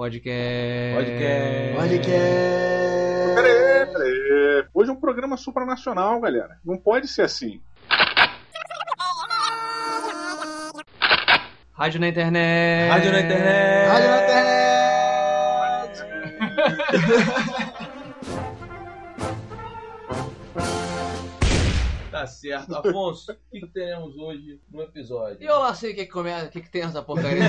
Podcast. Podcast. Podcast. Peraí, peraí. Hoje é um programa supranacional, galera. Não pode ser assim. Rádio na internet. Rádio na internet. Rádio na internet. Tá certo. Afonso, o que, que teremos hoje no episódio? E eu lá sei o que, que, come... o que, que tem essa porcaria.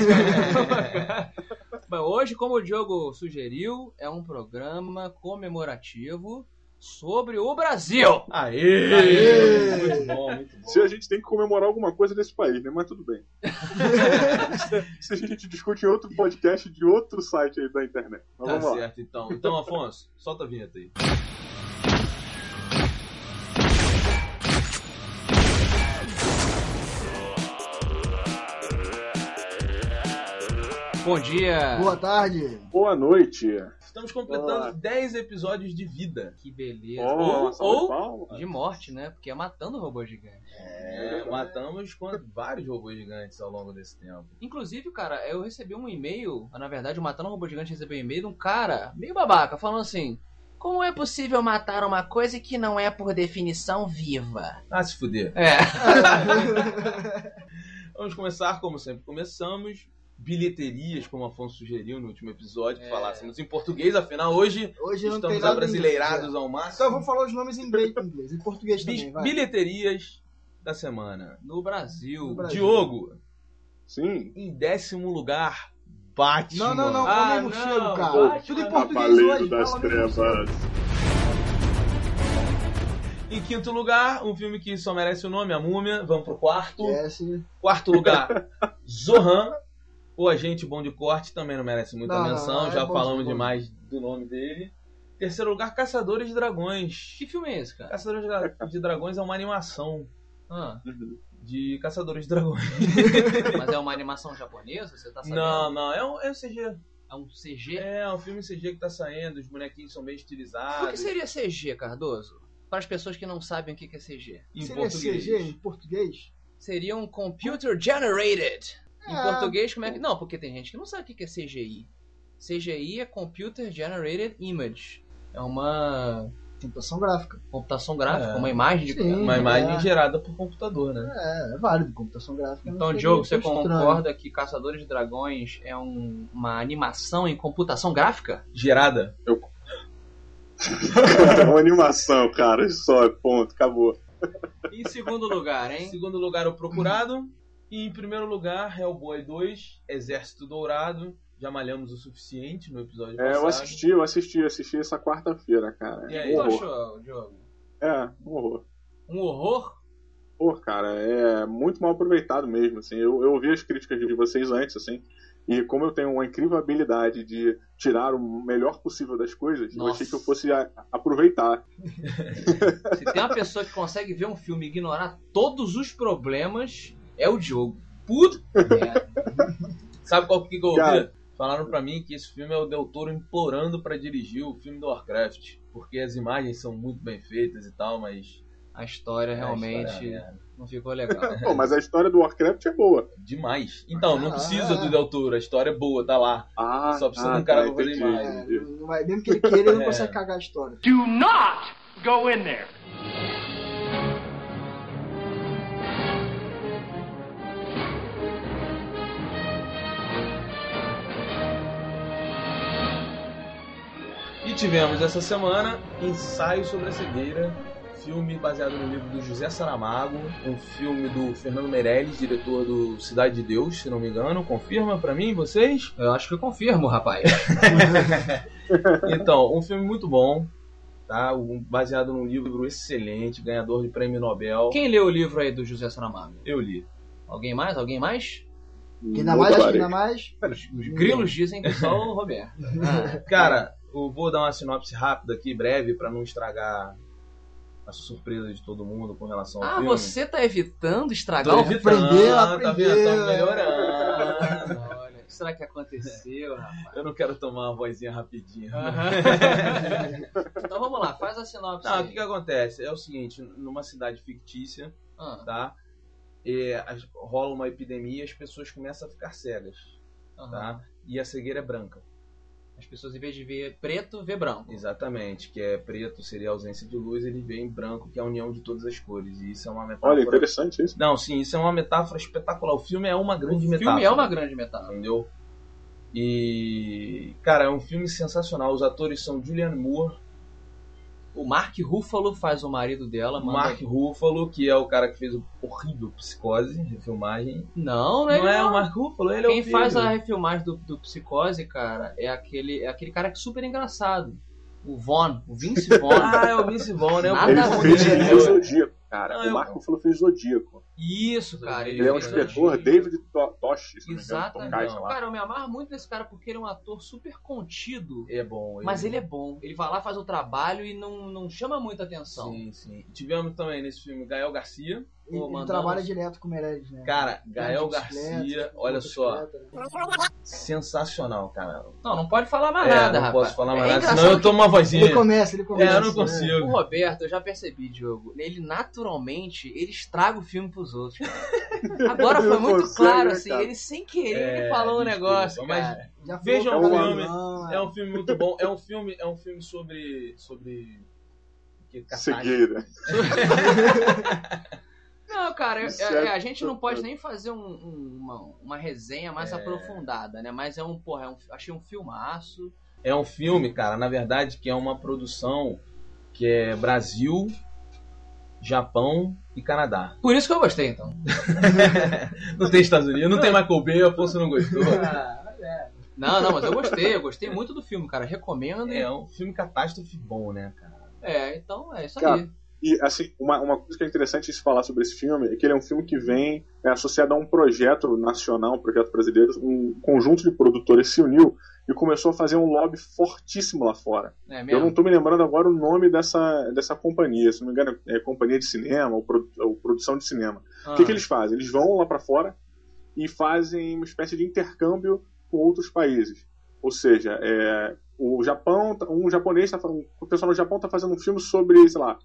Bom, hoje, como o Diogo sugeriu, é um programa comemorativo sobre o Brasil. Aê! Aê! Muito bom, muito bom. Se a gente tem que comemorar alguma coisa desse país, né? Mas tudo bem. Se a gente discute em outro podcast de outro site aí da internet. Mas Tá vamos lá. certo, então. Então, Afonso, solta a vinheta aí. Bom dia. Boa tarde. Boa noite. Estamos completando Olá. 10 episódios de vida. Que beleza. Ó, Ou- ou-. De morte, né? Porque é matando o robô gigante. É, matamos vários robôs gigantes ao longo desse tempo. Inclusive, cara, eu recebi um e-mail, na verdade, o Matando o Robô Gigante recebeu um e-mail de um cara meio babaca, falando assim: Como é possível matar uma coisa que não é por definição viva? Ah, se fuder. É. Vamos começar, como sempre começamos. Bilheterias, como o Afonso sugeriu no último episódio, que É. falássemos em português, afinal hoje Hoje estamos abrasileirados em ao máximo. Então eu vou falar os nomes em inglês, em inglês. Em português também, vai. Bilheterias da semana. No Brasil. No Brasil. Diogo, Sim. em décimo lugar, Batman. Não, não, não, Ah, Homem não, Morcego, cara. Batman. Tudo em português hoje. das. Trevas. Em quinto lugar, um filme que só merece o nome, A Múmia. Vamos pro quarto. Yes. Quarto lugar, Zohan. O agente bom de corte também não merece muita Não, menção, não, é já falamos bom. demais do nome dele. Terceiro lugar, Caçadores de Dragões. Que filme é esse, cara? Caçadores de Dra- de Dragões é uma animação Ah, Uhum. de Caçadores de Dragões. mas é uma animação japonesa? Você tá sabendo? Não, não, é um, é um CG. É um CG? É um filme CG que tá saindo, os bonequinhos são bem O que estilizados. seria CG, Cardoso? Para as pessoas que não sabem o que que é CG. Em Seria português. CG em português? Seria um Computer Generated. Em É. português, como é que. Não, porque tem gente que não sabe o que é CGI. CGI é Computer Generated Image. É uma Computação gráfica. computação gráfica, É. uma imagem de. Sim. Uma imagem É. gerada por computador, né? É, é válido. Computação gráfica. não Então, Diogo, você estranho. concorda que Caçadores de Dragões é um- uma animação em computação gráfica? Gerada. É uma animação, cara. Só, ponto. Acabou. Em segundo lugar, Em hein? segundo lugar, O Procurado. E em primeiro lugar, Hellboy 2, Exército Dourado. Já malhamos o suficiente no episódio É, passado. eu assisti, eu assisti, assisti essa quarta-feira, cara. E aí, um tu horror. achou, Diogo? É, um horror. Um horror? Pô, cara, é muito mal aproveitado mesmo, assim. Eu, eu ouvi as críticas de vocês antes, assim, e como eu tenho uma incrível habilidade de tirar o melhor possível das coisas, eu Nossa. achei que eu fosse a- aproveitar. Se tem uma pessoa que consegue ver um filme e ignorar todos os problemas, é o Diogo. Puta merda. Sabe qual que eu ouvi? Falaram pra mim que esse filme é o Del Toro implorando pra dirigir o filme do Warcraft. Porque as imagens são muito bem feitas e tal, mas. A história a realmente história é uma merda. não ficou legal. Pô, mas a história do Warcraft é boa. Demais. Então, não Ah, precisa é. do Del Toro, a história é boa, tá lá. Ah, Só precisa ah, de um cara tá, pra fazer imagem. É, mesmo que ele queira, ele não É. consegue cagar a história. Do not go in there. Tivemos essa semana Ensaio sobre a Cegueira, filme baseado no livro do José Saramago, um filme do Fernando Meirelles, diretor do Cidade de Deus, se não me engano. Confirma pra mim, vocês? Eu acho que eu confirmo, rapaz. Então, um filme muito bom, tá? Um- Baseado num livro excelente, ganhador de prêmio Nobel. Quem leu o livro aí do José Saramago? Eu li. Alguém mais? Alguém mais? Ainda mais, acho que Botaria. ainda mais. Os grilos dizem que só o Roberto. Ah, Cara, eu vou dar uma sinopse rápida aqui, breve, pra não estragar a surpresa de todo mundo com relação ao ah, filme. você tá evitando estragar Tô o evitando, Aprendeu, tá vendo? Tá melhorando. Olha, o que será que aconteceu, rapaz? Eu não quero tomar uma vozinha rapidinha. então vamos lá, faz a sinopse. Não, o que, que acontece? É o seguinte, numa cidade fictícia, Ah, tá? E as- rola uma epidemia e as pessoas começam a ficar cegas, aham. tá? E a cegueira é branca. As pessoas, em vez de ver preto, vê branco. Exatamente, que é preto seria a ausência de luz, ele vê em branco, que é a união de todas as cores. E isso é uma metáfora. Olha, interessante isso. Não, sim, isso é uma metáfora espetacular. O filme é uma grande O metáfora. filme é uma grande metáfora. Entendeu? E. Cara, é um filme sensacional. Os atores são Julianne Moore, O Mark Ruffalo faz o marido dela, manda- Mark Ruffalo, que é o cara que fez o horrível Psicose, refilmagem. Não, não Não é, ele é não. o Mark Ruffalo, ele é Quem o faz filho. a refilmagem do, do Psicose, cara, é aquele, é aquele cara que é super engraçado. O Von, o Vince Vaughn. Ah, é o Vince Vaughn, né? O Nada Ele fez, ele filme, fez né? Zodíaco, cara. Não, o eu- Marco falou fez Zodíaco. Isso, cara. Ele Ele é um fez inspetor. David To- Toshi, se não me engano, Exatamente. Lá. Cara, eu me amarro muito nesse cara porque ele é um ator super contido. É bom. Mas ele é bom. Ele vai lá, faz o trabalho e não, não chama muita atenção. Sim, sim. Tivemos também nesse filme Gael Garcia. Ele, Pô, ele mandamos- trabalha direto com o Meirelles, né? Cara, Gael Garcia, olha só, né? sensacional, cara. Não, não pode falar mais É, nada, não rapaz. posso falar É mais nada, engraçado senão eu tomo uma vozinha. Ele começa, ele começa. É, eu não né? consigo. O Roberto, eu já percebi, Diogo. Ele naturalmente, ele estraga o filme pros outros. cara. Agora foi muito consegue, claro, né, assim, cara? ele sem querer É, ele falou um negócio, mas- cara. Já falou Vejam o Gavião, É um filme muito bom. É um filme, é um filme sobre. sobre. Cegueira. Não, cara, é- é- é- a gente não pode nem fazer um- um- uma, uma resenha mais É. aprofundada, né? Mas é um, porra, é um, achei um filmaço. É um filme, cara, na verdade, que é uma produção que é Brasil, Japão e Canadá. Por isso que eu gostei, então. Não tem Estados Unidos, não tem Michael Bay, Afonso não gostou. Não, não, mas eu gostei, eu gostei muito do filme, cara. Recomendo. É um filme catástrofe bom, né, cara? É, então é isso aí. E, assim, uma, uma coisa que é interessante se falar sobre esse filme é que ele é um filme que vem é, associado a um projeto nacional, um projeto brasileiro. Um conjunto de produtores se uniu e começou a fazer um lobby fortíssimo lá fora. É Eu não tô me lembrando agora o nome dessa, dessa companhia. Se não me engano, é Companhia de Cinema ou, produ- ou Produção de Cinema. Ah, O que, que eles fazem? Eles vão lá para fora e fazem uma espécie de intercâmbio com outros países. Ou seja, é, o Japão, um japonês, tá, falando- o pessoal no Japão está fazendo um filme sobre, sei lá,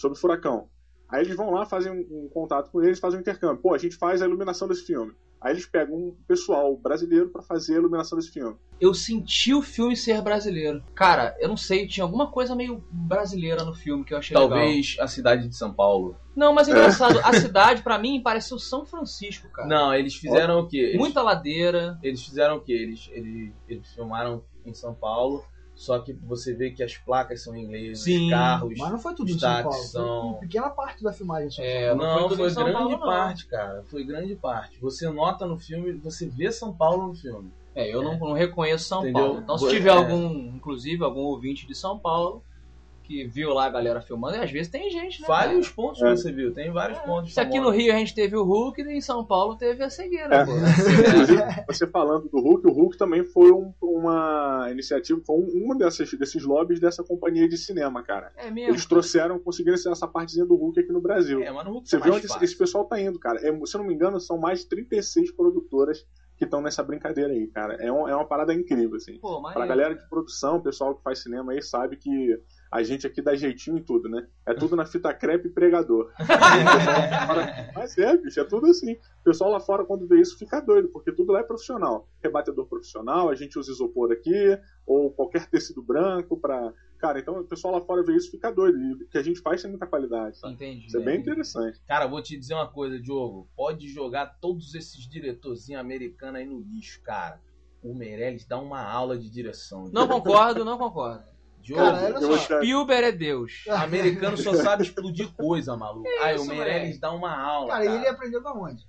sobre furacão. Aí eles vão lá, fazem um, um contato com eles, fazem um intercâmbio. Pô, a gente faz a iluminação desse filme. Aí eles pegam um pessoal brasileiro para fazer a iluminação desse filme. Eu senti o filme ser brasileiro. Cara, eu não sei, tinha alguma coisa meio brasileira no filme que eu achei legal. Talvez a cidade de São Paulo. Não, mas é engraçado, a cidade, pra mim, pareceu São Francisco, cara. Não, eles fizeram o quê? Eles, Muita ladeira. eles fizeram o quê? Eles, eles, eles filmaram em São Paulo, só que você vê que as placas são em inglês, Sim, os carros. Mas não foi tudo em Os São táxis Paulo. Foi são- uma pequena parte da filmagem só. É, Não, tudo foi São grande Paulo, não. parte, cara. Foi grande parte. Você nota no filme, você vê São Paulo no filme. É, eu não, não reconheço São Entendeu? Paulo. Então, se É. tiver algum, inclusive, algum ouvinte de São Paulo que viu lá a galera filmando, e às vezes tem gente, né? Fale os pontos É. que você viu. Tem vários pontos. Se aqui no. Rio a gente teve o Hulk, em São Paulo teve a cegueira, É. pô. Inclusive, você falando do Hulk, o Hulk também foi um- uma iniciativa, foi um- uma dessas, desses lobbies dessa companhia de cinema, cara. É mesmo. Eles trouxeram, conseguiram essa partezinha do Hulk aqui no Brasil. É, mas no Hulk Você é vê onde esse, fácil. esse pessoal tá indo, cara. É, se eu não me engano, são mais de 36 produtoras que estão nessa brincadeira aí, cara. É, um- é uma parada incrível, assim. Pô, mas Pra galera de produção, o pessoal que faz cinema aí sabe que a gente aqui dá jeitinho em tudo, né? É tudo na fita crepe e pregador. Mas é, bicho, é tudo assim. O pessoal lá fora, quando vê isso, fica doido, porque tudo lá é profissional. Rebatedor profissional, a gente usa isopor aqui, ou qualquer tecido branco pra. Cara, então o pessoal lá fora vê isso e fica doido. E o que a gente faz tem muita qualidade, sabe? Entendi. Isso é bem interessante. Cara, vou te dizer uma coisa, Diogo. Pode jogar todos esses diretorzinhos americanos aí no lixo, cara. O Meirelles dá uma aula de direção. Não concordo, não concordo. Diogo, Cara, te- Spielberg é Deus. americano só sabe explodir coisa, maluco. aí o Meirelles dá uma aula, Cara, cara, e ele aprendeu da onde?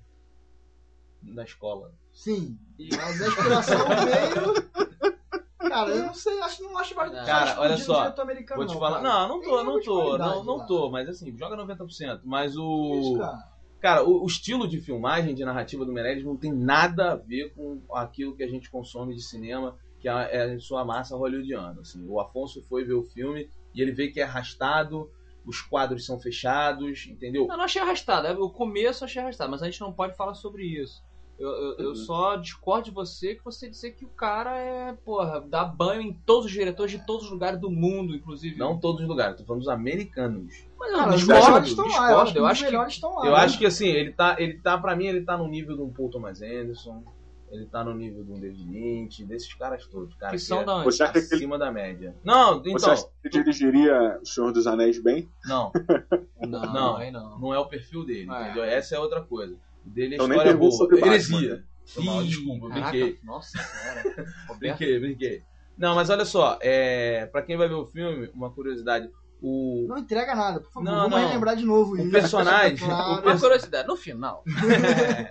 na escola. Sim. Mas a inspiração veio. Cara, eu não sei, acho, não acho mais. Cara, olha só, Vou te não, falar. Não, não tô, não tô, não, não tô, mas assim, joga 90%. Mas o. cara. Cara, o, o estilo de filmagem, de narrativa do Meirelles não tem nada a ver com aquilo que a gente consome de cinema, que é, é em sua massa hollywoodiana. Assim. O Afonso foi ver o filme e ele vê que é arrastado, os quadros são fechados, entendeu? Eu não achei arrastado. é, O começo eu achei arrastado, mas a gente não pode falar sobre isso. Eu, eu, eu Uhum. só discordo de você que você dizer que o cara é, porra, dá banho em todos os diretores de todos os lugares do mundo, inclusive. Não todos os lugares, tô falando dos americanos. mas eu Cara, os discordo, melhores estão lá. Eu acho discordo. que Eu acho que estão lá. Eu né? acho que assim, ele tá, ele tá, pra mim, ele tá no nível de um Paul Thomas Anderson. Ele tá no nível do um David Lynch, desses caras todos, cara. Que são é da onde? Você acha que ele, acima da média. Não, você então. acha que ele dirigiria O Senhor dos Anéis bem? Não, Não, Não. aí não. não é o perfil dele, É. entendeu? Essa é outra coisa. O dele é Eu nem história pergunto boa. sobre Batman, Heresia. né? Foi mal, desculpa, Caraca, brinquei. Nossa senhora. Brinquei, brinquei. Não, mas olha só, é, pra quem vai ver o filme, uma curiosidade. O, Não entrega nada, por favor. Não, Vamos não. relembrar de novo O personagem- Claro. Uma curiosidade, no final. cara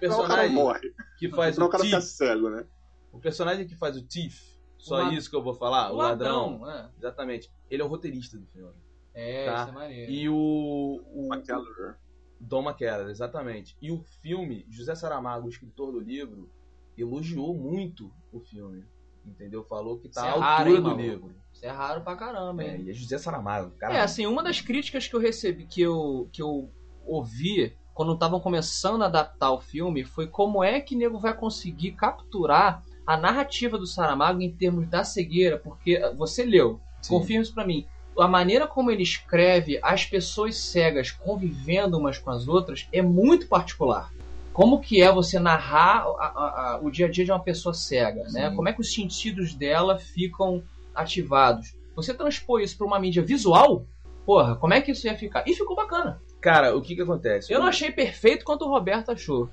personagem morre. que faz Senão o o cara Thief, cego, né? o personagem que faz o Thief, só O isso que eu vou falar, o ladrão, é. exatamente. Ele é o roteirista do filme. É, Tá. isso é maneiro. E o, o McKellar. Dom McKellar, exatamente. E o filme, José Saramago, o escritor do livro, elogiou muito o filme. Entendeu? Falou que tá Isso é à altura raro, hein, do maluco? livro. Isso é raro pra caramba, É, hein? e é José Saramago, cara. É, assim, uma das críticas que eu recebi, que eu, que eu ouvi quando estavam começando a adaptar o filme foi como é que o nego vai conseguir capturar a narrativa do Saramago em termos da cegueira, porque você leu, Sim. confirma isso pra mim. A maneira como ele escreve as pessoas cegas convivendo umas com as outras é muito particular. Como que é você narrar a- a- a- o dia a dia de uma pessoa cega, né? Sim. Como é que os sentidos dela ficam ativados? Você transpor isso para uma mídia visual, porra, como é que isso ia ficar? E ficou bacana. Cara, o que que acontece? Eu não achei perfeito quanto o Roberto achou,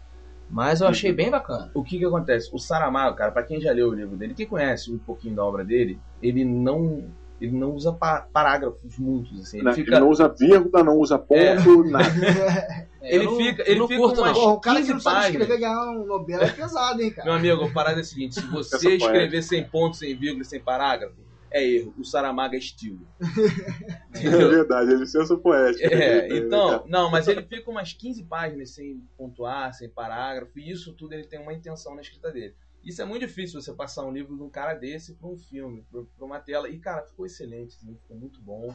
mas eu achei bem bacana. O que que acontece? O Saramago, cara, pra quem já leu o livro dele, quem conhece um pouquinho da obra dele, ele não ele não usa pa- parágrafos muitos, assim. Ele Né? fica... Ele não usa vírgula, não usa ponto, nada. É, Ele não- fica- ele não fica curto, umas- não. Porra, o cara que 15 não sabe páginas. escrever ganhar um Nobel é pesado, hein, Meu cara. amigo, a parada é a seguinte, se você escrever sem ponto, sem vírgula, sem parágrafo, é erro. O Saramago é estilo. É verdade, é licença poética. É, então, não, mas ele fica umas 15 páginas sem pontuar, sem parágrafo, e isso tudo ele tem uma intenção na escrita dele. Isso é muito difícil você passar um livro de um cara desse para um filme, para uma tela. E, cara, ficou excelente, assim, ficou muito bom.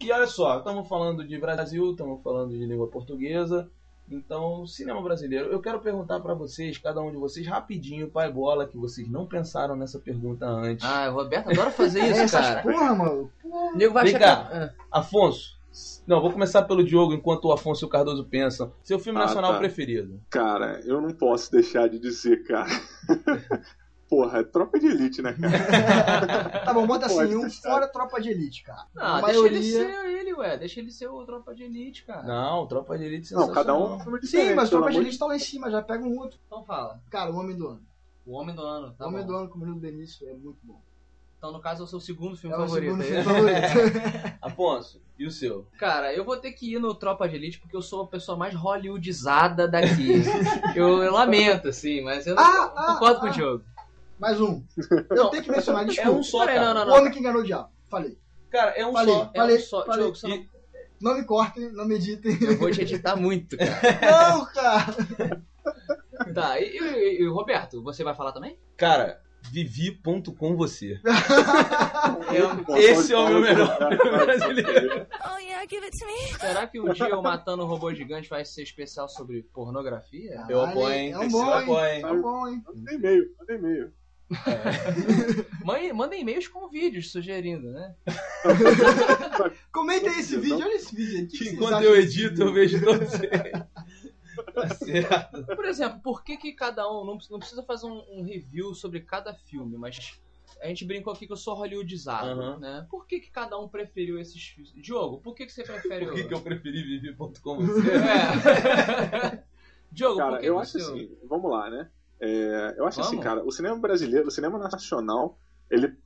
E olha só, estamos falando de Brasil, estamos falando de língua portuguesa. Então, cinema brasileiro. Eu quero perguntar para vocês, cada um de vocês, rapidinho, pai bola, que vocês não pensaram nessa pergunta antes. Ah, o Roberto adora fazer É, isso, essas cara. porra, mano. O nego vai Vem achar cá. que- Afonso. Não, vou começar pelo Diogo, enquanto o Afonso e o Cardoso pensam. Seu filme Ah, nacional tá. preferido? Cara, eu não posso deixar de dizer, cara. Porra, é tropa de elite, né, cara? Tá bom, bota assim, um fora tropa de elite, cara. Ah, a deixa ele maioria. ser ele, ué. Deixa ele ser o Tropa de Elite, cara. Não, Tropa de Elite Não, cada um é um filme diferente. Sim, mas tropa de elite tá lá em cima, já pega um outro. Então fala. Cara, o Homem do Ano. O Homem do Ano, tá o Homem bom. do Ano com o Menino Benício é muito bom. Então, no caso, é o seu segundo filme É o favorito. segundo é filme favorito. Afonso, e o seu? Cara, eu vou ter que ir no Tropa de Elite porque eu sou a pessoa mais hollywoodizada daqui. eu, eu lamento, assim, mas eu não- Ah, ah, concordo ah. com o Diogo. Mais um. Eu tenho que mencionar, É desculpa. um só, Peraí, cara. não, não, O não. Homem que enganou o diabo. Falei. Cara, é um Falei. só. É Falei, um só. falei. Diogo, não... Não me cortem, não me editem. Eu vou te editar muito, cara. Não, cara. tá, e, e- e- Roberto, você vai falar também? Cara, vivi.com você. de Esse é o meu melhor brasileiro. Oh yeah, give it to me. Será que um dia o Matando um Robô Gigante vai ser especial sobre pornografia? Eu apoio, hein? É um bom, eu hein? É um bom, hein? Manda e-mail, manda e-mail. Mãe, manda e-mails com vídeos sugerindo, né? Comenta esse vídeo, olha esse vídeo. que Enquanto eu edito, eu vejo todos eles. Tá certo. Por exemplo, por que, que cada um. Não, não precisa fazer um, um review sobre cada filme, mas a gente brincou aqui que eu sou hollywoodizado, Aham. né? Por que, que cada um preferiu esses filmes? Diogo, por que, que você prefere Por o. que, que eu preferi vivi.com você? É. Diogo, por Cara, que eu que acho seu- assim, vamos lá, né? É, eu acho assim, Vamos. cara, o cinema brasileiro, o cinema nacional, ele,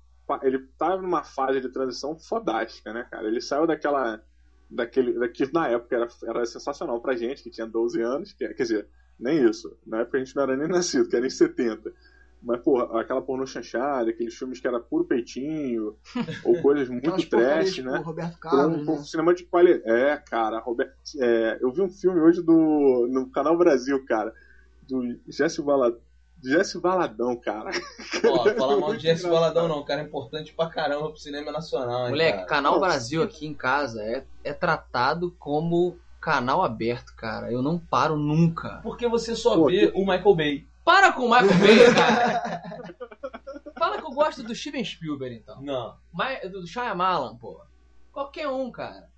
ele tá numa fase de transição fodástica, né, cara? Ele saiu daquela. Daquele, daquilo na época era, era sensacional pra gente, que tinha 12 anos, que, quer dizer, nem isso. Na época a gente não era nem nascido, que era em 70. Mas, porra, aquela pornô chanchada, aqueles filmes que era puro peitinho, ou coisas muito trash, tipo, né? Roberto Carlos, um, um né? cinema de qualidade. É, cara, Roberto, é, eu vi um filme hoje do no canal Brasil, cara, do Jesse Valadão, Jesse Valadão, cara. Ó, falar mal de Jesse Valadão não, cara é importante pra caramba pro cinema nacional, hein, Moleque, cara. Canal Nossa. Brasil aqui em casa é, é tratado como canal aberto, cara. Eu não paro nunca. Porque você só Pô, vê o Michael Bay. Para com o Michael Bay, cara. Fala que eu gosto do Steven Spielberg, então. Não. Mas, do Shyamalan, pô. Qualquer um, cara.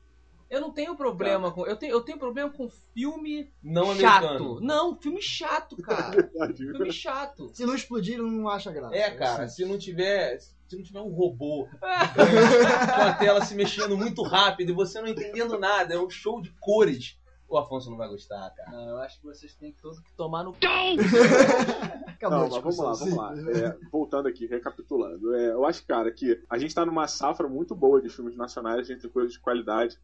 Eu não tenho problema com. Eu tenho, eu tenho problema com filme Não chato. americano. Não, filme chato, cara. Verdade. filme chato. Se não explodir, não acha graça. É, cara, Assim. se não tiver. Se não tiver um robô com a tela se mexendo muito rápido e você não entendendo nada, é um show de cores. O Afonso não vai gostar, cara. Não, eu acho que vocês têm todos que tomar no. Acabou Não, mas vamos lá, vamos lá. É, voltando aqui, recapitulando. É, eu acho, cara, que a gente tá numa safra muito boa de filmes nacionais, tem coisas de qualidade.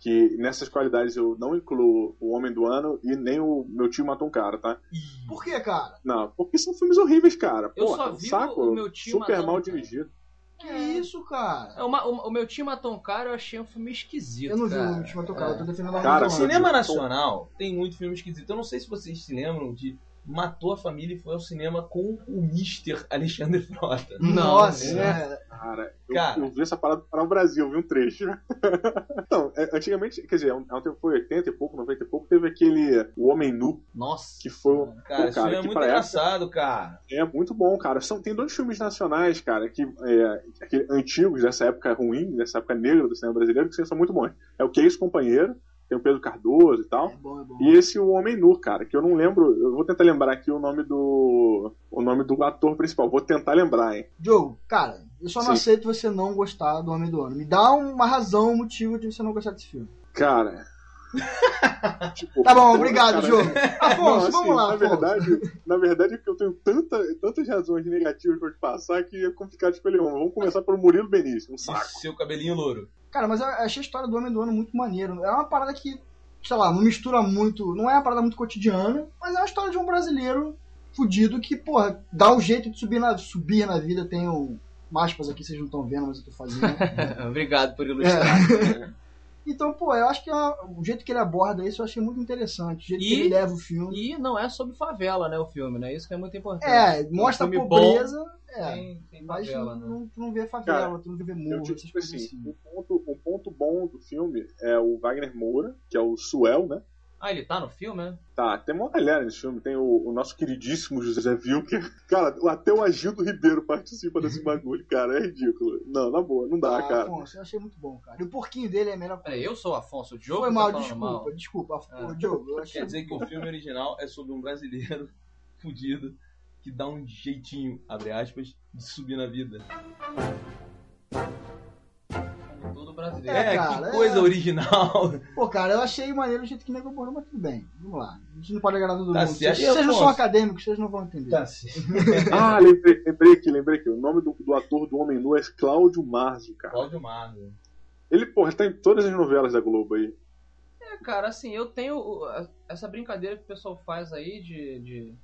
Que nessas qualidades eu não incluo O Homem do Ano e nem o Meu Tio Matou um Cara, tá? Por que, cara? Não, porque são filmes horríveis, cara. Eu Pô, só é um vi saco. o Meu Tio Super Matou mal um Cara. dirigido. Que isso, cara? É, uma- o, o meu time matou um cara, eu achei um filme esquisito. Eu não vi cara. o último tocar, eu tô defendendo a Cara. Cinema nacional tem muito filme esquisito. Eu não sei se vocês se lembram de Matou a Família e foi ao cinema com o Mr. Alexandre Frota. Nossa, é. é. Cara, eu, Cara. eu vi essa parada para o Brasil, eu vi um trecho. então, é, antigamente, quer dizer, um, um tempo foi 80 e pouco, 90 e pouco, teve aquele O Homem Nu, Nossa. que foi um. Cara, Pô, esse filme é muito pra época- engraçado, cara. É muito bom, cara. São, tem dois filmes nacionais, cara, que é, aquele- antigos dessa época ruim, dessa época negra do cinema brasileiro, que são muito bons. É o Que Isso Companheiro, tem o Pedro Cardoso e tal. É bom, é bom. E esse O Homem Nu, cara, que eu não lembro, eu vou tentar lembrar aqui o nome do o nome do ator principal, vou tentar lembrar, hein. Diogo, cara, eu só não Sim. aceito você não gostar do Homem do Ano. Me dá uma razão, um motivo de você não gostar desse filme. Cara. tipo, Tá bom, obrigado, cara, Diogo. Afonso, Não, assim, vamos lá, na Afonso. verdade, na verdade é que eu tenho tanta, tantas razões negativas pra te passar que é complicado escolher uma. Vamos começar pelo Murilo Benício, um saco. Seu cabelinho louro. Cara, mas eu achei a história do Homem do Ano muito maneiro. É uma parada que, sei lá, não mistura muito. Não é uma parada muito cotidiana, mas é uma história de um brasileiro fudido que, porra, dá um jeito de subir na, subir na vida. Tem um. Aspas aqui, vocês não estão vendo, mas eu tô fazendo. Obrigado por ilustrar. É. Então, pô, eu acho que é o jeito que ele aborda isso eu achei muito interessante. O jeito que E- ele leva o filme. E não é sobre favela, né, o filme, né? Isso que é muito importante. É, mostra a filme pobreza. É, Tem, tem mas favela, não, né? não- tu não vê favela, Cara, tu não vê Eu morro, essas tipo assim, assim. um ponto, um ponto bom do filme é o Wagner Moura, que é o Suel, né? Ah, ele tá no filme, né? Tá, tem uma galera nesse filme. Tem o, o nosso queridíssimo José Wilker. Cara, até o Agildo Ribeiro participa desse bagulho, cara. É ridículo. Não, na boa, não dá, Ah, cara. Afonso, eu achei muito bom, cara. E o porquinho dele é melhor Peraí, eu sou o Afonso, o Diogo Foi tá mal, falando desculpa, mal. desculpa. Ah. Ô, Diogo, eu achei. Quer dizer que o filme original é sobre um brasileiro fudido que dá um jeitinho, abre aspas, de subir na vida. Como todo brasileiro. É, É, cara, que é. coisa original. Pô, cara, eu achei maneiro o jeito que nego abordou, mas tudo bem. Vamos lá. A gente não pode agradar todo Tá mundo. Vocês, vocês não são acadêmicos, vocês não vão entender. Tá. Ah, lembrei, lembrei aqui, lembrei aqui. O nome do, do ator do Homem Nu é Cláudio Marzo, cara. Cláudio Margo. Ele, porra, tá em todas as novelas da Globo aí. É, cara, assim, eu tenho essa brincadeira que o pessoal faz aí de, de,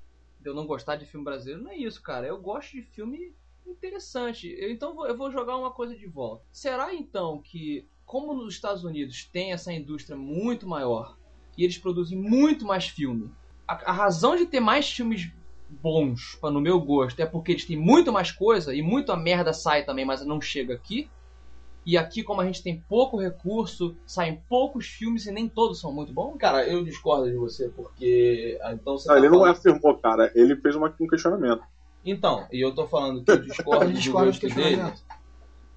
eu não gostar de filme brasileiro. Não é isso, cara. Eu gosto de filme interessante. Eu, então vou- eu vou jogar uma coisa de volta. Será então que, como nos Estados Unidos tem essa indústria muito maior e eles produzem muito mais filme, a, a razão de ter mais filmes bons, pra, no meu gosto, é porque eles têm muito mais coisa e muita merda sai também, mas não chega aqui. E aqui, como a gente tem pouco recurso, saem poucos filmes e nem todos são muito bons. Cara, eu discordo de você, porque. ah, Então você Não, tá ele não falando- afirmou, cara. Ele fez uma, um questionamento. Então, e eu tô falando que eu discordo do gosto dele.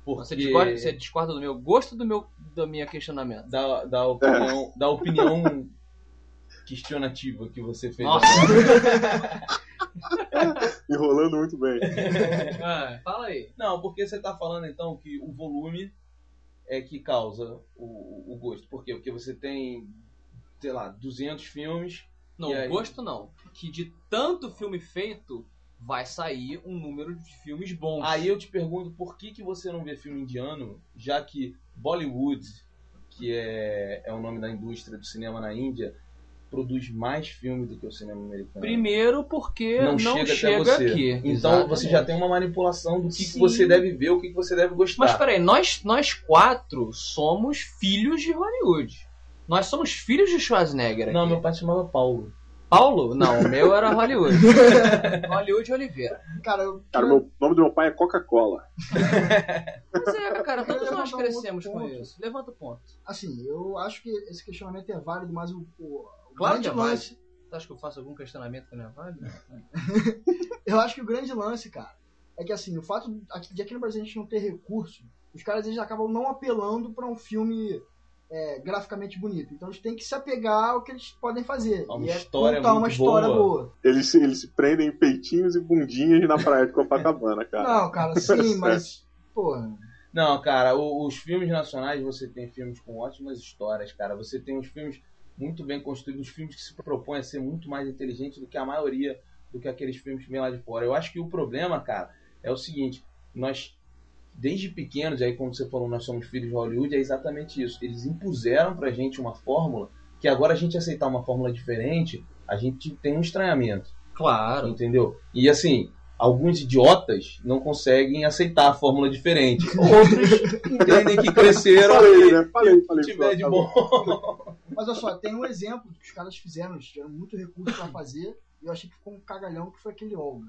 Porque Você, discorda, você discorda do meu gosto do meu do minha questionamento? da, da opinião, da opinião questionativa que você fez. Nossa! Enrolando muito bem. Ah, fala aí. Não, porque você tá falando então que o volume é que causa o, o gosto. Por quê? Porque você tem, sei lá, 200 filmes. Não, aí? gosto não. Que de tanto filme feito, vai sair um número de filmes bons. Aí eu te pergunto por que, que você não vê filme indiano, já que Bollywood, que é, é o nome da indústria do cinema na Índia, produz mais filmes do que o cinema americano. Primeiro porque não, não, chega, chega, até você. aqui. Então Exatamente. você já tem uma manipulação do que, que você deve ver, o que, você deve gostar. Mas peraí, nós, nós quatro somos filhos de Hollywood. Nós somos filhos de Schwarzenegger. Não, aqui. meu pai chamava Paulo. Paulo? Não, o meu era Hollywood. Hollywood Oliveira. Cara, eu, Cara, o meu- o nome do meu pai é Coca-Cola. Mas é, cara, todos nós um crescemos outro com ponto. isso. Levanta o ponto. assim, eu acho que esse questionamento é válido, mas o, o Claro grande que é lance. Você acha que eu faço algum questionamento que não é válido? Eu acho que o grande lance, cara, é que assim, o fato de aqui no Brasil a gente não ter recurso, os caras eles acabam não apelando pra um filme é, graficamente bonito. Então eles têm que se apegar ao que eles podem fazer. Uma e é história contar uma história boa. boa. Eles se, eles se prendem em peitinhos e bundinhas na praia de Copacabana, cara. Não, cara, sim, mas. Porra. Não, cara, o- os filmes nacionais, você tem filmes com ótimas histórias, cara. Você tem uns filmes muito bem construídos, uns filmes que se propõem a ser muito mais inteligentes do que a maioria, do que aqueles filmes que vêm lá de fora. Eu acho que o problema, cara, é o seguinte: nós, desde pequenos, aí como você falou, nós somos filhos de Hollywood, é exatamente isso. Eles impuseram pra gente uma fórmula que agora a gente aceitar uma fórmula diferente, a gente tem um estranhamento. Claro. Entendeu? E assim, alguns idiotas não conseguem aceitar a fórmula diferente. Outros entendem que cresceram Falei, e né? Falei, falei. tiver de bom. Mas olha só, tem um exemplo que os caras fizeram, eles tiveram muito recurso pra fazer, e eu achei que ficou um cagalhão, que foi aquele Olga.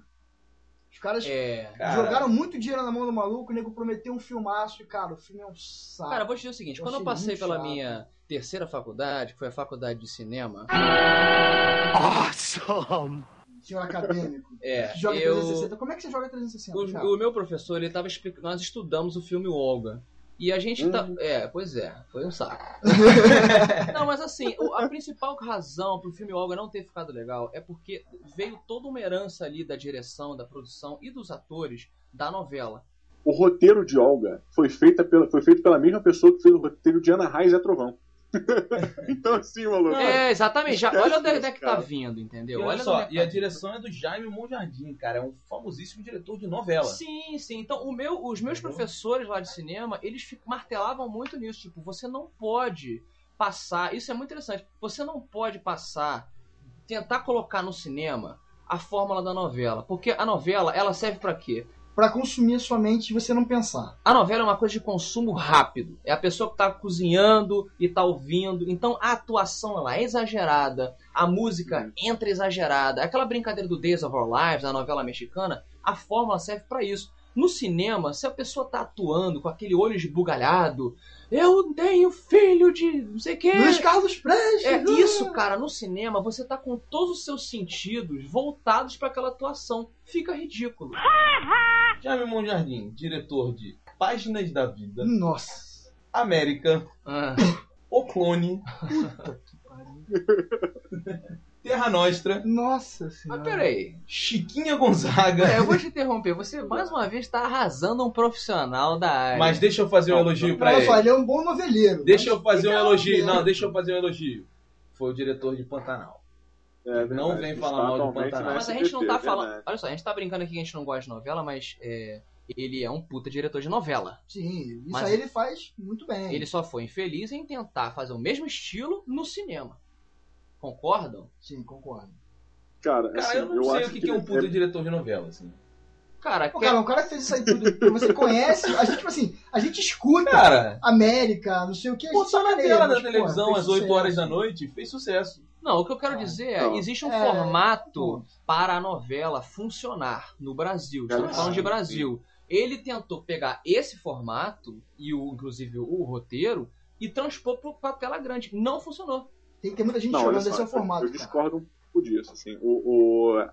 Os caras É. Cara, jogaram muito dinheiro na mão do maluco, o nego prometeu um filmaço, e cara, o filme é um saco. Cara, vou te dizer o seguinte: Eu quando eu passei pela chato. minha terceira faculdade, que foi a faculdade de cinema, Awesome. Senhor acadêmico. é, que joga eu. 360. Como é que você joga 360? O, o meu professor, ele tava explicando. Nós estudamos o filme Olga. E a gente tá. É, pois é, foi um saco. não, mas assim, a principal razão pro filme Olga não ter ficado legal é porque veio toda uma herança ali da direção, da produção e dos atores da novela. O roteiro de Olga foi, feita pela, foi feito pela mesma pessoa que fez o roteiro de Ana Raiz e Trovão. então, assim, maluco. É, exatamente. Já, olha onde é que tá vindo, E entendeu? olha Olha só, é e tá a direção é do Jaime Monjardim, cara. É um famosíssimo diretor de novela. Sim, sim. Então, o meu, os meus Entendeu? professores lá de cinema, eles martelavam muito nisso. Tipo, você não pode passar. Isso é muito interessante. Você não pode passar, tentar colocar no cinema a fórmula da novela. Porque a novela, ela serve pra quê? Pra consumir a sua mente e você não pensar. A novela é uma coisa de consumo rápido. É a pessoa que tá cozinhando e tá ouvindo. Então a atuação ela é exagerada, a música entra exagerada. Aquela brincadeira do Days of Our Lives, da novela mexicana, a fórmula serve pra isso. No cinema, se a pessoa tá atuando com aquele olho esbugalhado, eu tenho filho de não sei o quê. Luiz Carlos Prestes! É ah! isso, cara. No cinema, você tá com todos os seus sentidos voltados pra aquela atuação. Fica ridículo. Jaime Monjardim, diretor de Páginas da Vida, Nossa. América, Ah. O Clone, Terra Nostra, Nossa Mas senhora. peraí. Chiquinha Gonzaga. É, eu vou te interromper. Você mais uma vez tá arrasando um profissional da área. Mas deixa eu fazer um elogio Olha ele. ele é um bom noveleiro. Deixa mas eu fazer um legal, elogio. Não, deixa eu fazer um elogio. Foi o diretor de Pantanal. É, Não vem falar está mal de Pantanal. na Mas a gente não tá falando. Olha só, a gente tá brincando aqui que a gente não gosta de novela, mas é, ele é um puta diretor de novela. Sim, isso Mas- aí ele faz muito bem. Ele só foi infeliz em tentar fazer o mesmo estilo no cinema. Concordam? Sim, concordo. Cara, Cara, assim, eu não sei acho o que, que é um puta diretor de novela, assim. Cara, Pô, quer- cara, um cara que fez isso aí tudo, você conhece, a gente, tipo assim, a gente escuta Cara, América, não sei o que, gente botou na tela da televisão às 8 sucesso. horas da noite, fez sucesso. Não, o que eu quero Ah, dizer é, não. existe um É, formato para a novela funcionar no Brasil. Estamos falando de sim. Brasil. Ele tentou pegar esse formato, e o, inclusive o roteiro, e transpor para a tela grande. Não funcionou. Tem que ter muita gente Não, só, esse é o formato. eu cara. discordo um pouco disso. Assim. O, o-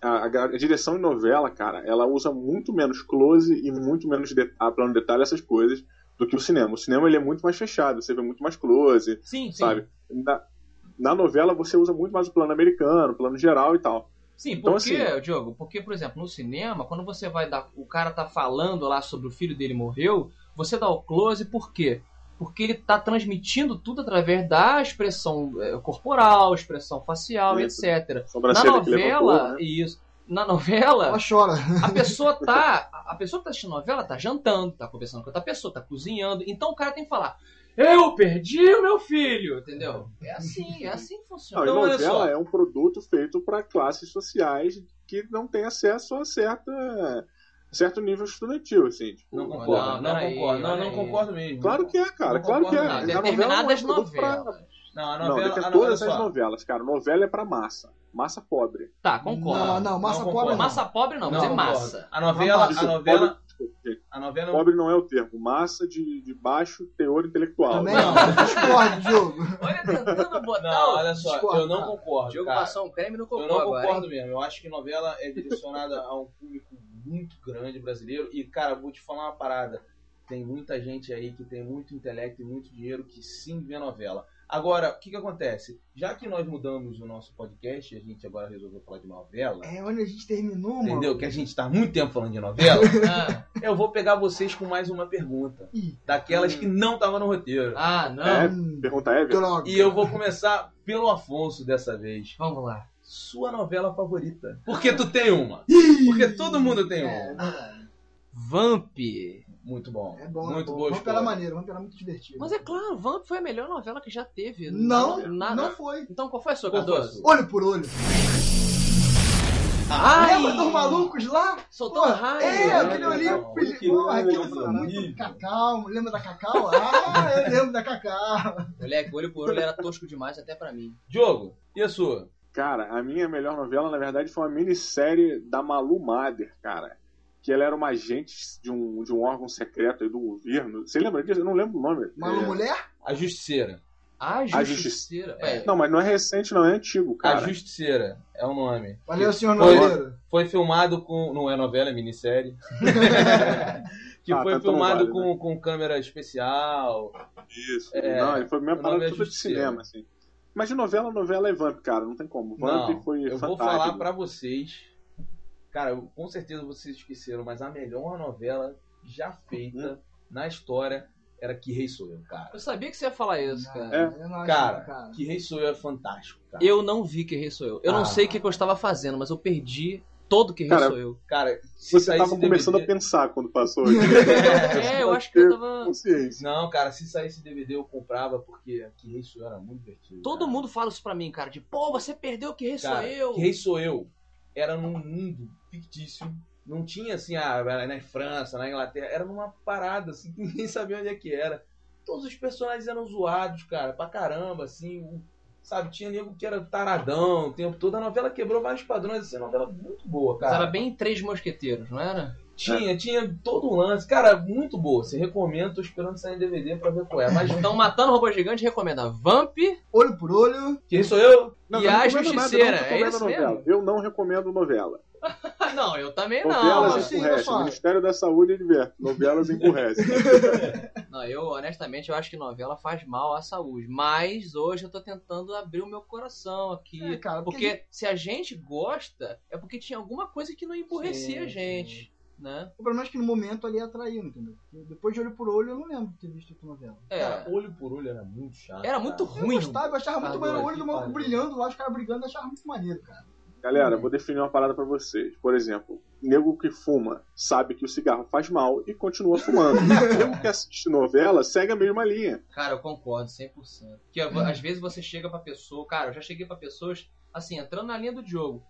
a, a direção de novela, cara, ela usa muito menos close e muito menos de, a plano de detalhe essas coisas do que o cinema. O cinema ele é muito mais fechado, você vê muito mais close, Sim, sim. sabe? Na, na novela você usa muito mais o plano americano, o plano geral e tal. Sim, Então, porque, assim- Diogo, porque, por exemplo, no cinema, quando você vai dar. O cara tá falando lá sobre o filho dele morreu, você dá o close por quê? Porque ele tá transmitindo tudo através da expressão eh, corporal, expressão facial, Isso. etc. Na novela, né? isso. Na novela, Ela chora. a pessoa tá. A pessoa que tá assistindo novela tá jantando, tá conversando com outra pessoa, tá cozinhando. Então o cara tem que falar. Eu perdi o meu filho, entendeu? É assim, é assim que Não, funciona. e Então, olha novela é um produto feito para classes sociais que não têm acesso a certa, certo nível estudantil, assim. tipo, Não Não, concordo, não, peraí, concordo. Não, não concordo mesmo. Claro que é, cara, Não claro que é. Não, não. A novela não é determinadas pra- novelas. Não, a Não, novela. tem a todas novela as só. novelas, cara. Novela é pra massa. Massa pobre. Tá, concordo. Não, não, massa Não pobre não. Massa pobre não, mas é massa. A novela, a novela, a novela Pobre não é o termo. Massa de, de baixo teor intelectual. Também Não. não. Discordo, Diogo. Olha, tentando botar Não, olha só, discordo, eu não cara. concordo. Diogo cara. passou um creme no cocô Eu não agora, concordo hein? mesmo. Eu acho que novela é direcionada a um público muito grande brasileiro. E, cara, vou te falar uma parada. tem muita gente aí que tem muito intelecto e muito dinheiro que sim vê novela. Agora, o que, que acontece? Já que nós mudamos o nosso podcast, a gente agora resolveu falar de novela, É onde a gente terminou, mano. entendeu? Que a gente tá muito tempo falando de novela, Ah, eu vou pegar vocês com mais uma pergunta. Ih, Daquelas que não tava no roteiro. ah, não. É, pergunta é. E eu vou começar pelo Afonso dessa vez. Vamos lá. Sua novela favorita. Porque tu tem uma. Porque todo mundo tem É, uma. verdade. Vamp. Muito bom. é bom, Muito é bom. boa Vamos pela escolha. maneira, vamos pela muito divertido. Mas é claro, Vamp foi a melhor novela que já teve. Não, nada. não foi. Então qual foi a sua, Qual Cardoso? Olho por olho. Ai! Lembra dos malucos lá? Soltando Pô, raio. É, aquele Que Porra, aquilo foi muito cacau. Lembra da cacau? Ah, eu lembro da cacau. Moleque, olho por olho era tosco demais até pra mim. Diogo, e a sua? Cara, a minha melhor novela, na verdade, foi uma minissérie da Malu Mader, cara. Que ela era uma agente de um, de um órgão secreto aí do governo. Você lembra disso? Eu não lembro o nome. Malu É, Mulher? A Justiceira. A A Justiceira. É. Não, mas não é recente, não, é antigo, A cara. Justiceira é o nome. Valeu, senhor Foi- Nogueira. Foi filmado com. Não é novela, é minissérie. que Ah, foi tá, então filmado vale, com, com câmera especial. Isso. É, não, ele foi minha o nome parada é toda de Justiceira. cinema, assim. Mas de novela, novela é Vamp, cara, não tem como. Vamp Não, foi eu vou fantástico. falar pra vocês. Cara, com certeza vocês esqueceram, mas a melhor novela já feita na história era Que Rei Sou Eu, cara. Eu sabia que você ia falar isso, Não, cara. É. não Cara, cara. Que Rei Sou Eu é fantástico, cara. Eu não vi que rei sou eu. Eu Ah. não sei o que, que eu estava fazendo, mas eu perdi todo que rei Cara, sou eu. Cara, se Você tava começando DVD... a pensar quando passou. É, eu acho que eu tava. Consciência. Não, cara, se saísse DVD eu comprava, porque Que Rei Sou Eu era muito divertido. Todo cara. mundo fala isso pra mim, cara. De, pô, você perdeu o que rei sou Cara, eu. Que Rei Sou Eu era num mundo fictício. Não tinha assim, ah, era na França, na Inglaterra. Era numa parada, assim, que ninguém sabia onde é que era. Todos os personagens eram zoados, cara, pra caramba, assim. o- Sabe, tinha nego que era taradão o tempo todo. A novela quebrou vários padrões, assim, uma novela muito boa, Mas cara. era bem três mosqueteiros, não era? Tinha, tinha todo um lance. Cara, muito boa. Você recomendo, tô esperando sair em DVD pra ver qual é. Mas Então, Matando o Robô Gigante recomenda Vamp Olho por olho. quem sou eu? Não, e não a nada, Justiceira. eu não É isso mesmo? Eu não recomendo novela. Não, eu também não. Novelas sim. O Ministério da Saúde adverte. Novelas emburrecem. Não, eu honestamente eu acho que novela faz mal à saúde. Mas hoje eu tô tentando abrir o meu coração aqui. É, cara, porque porque se a gente gosta, é porque tinha alguma coisa que não emburrecia Sim, a gente. Né? O problema é que no momento ali atraiu, entendeu? Depois de olho por olho eu não lembro de ter visto outra novela. É, Cara, olho por olho era muito chato. Era muito cara. ruim. Eu gostava, eu achava muito Ah, maneiro o olho do maluco brilhando lá, os caras brigando, eu achava muito maneiro, cara. Galera, vou definir uma parada pra vocês. Por exemplo, nego que fuma sabe que o cigarro faz mal e continua fumando. nego que assiste novela segue a mesma linha. Cara, eu concordo 100%. Porque às vezes você chega pra pessoa. Cara, eu já cheguei pra pessoas, assim, entrando na linha do Diogo.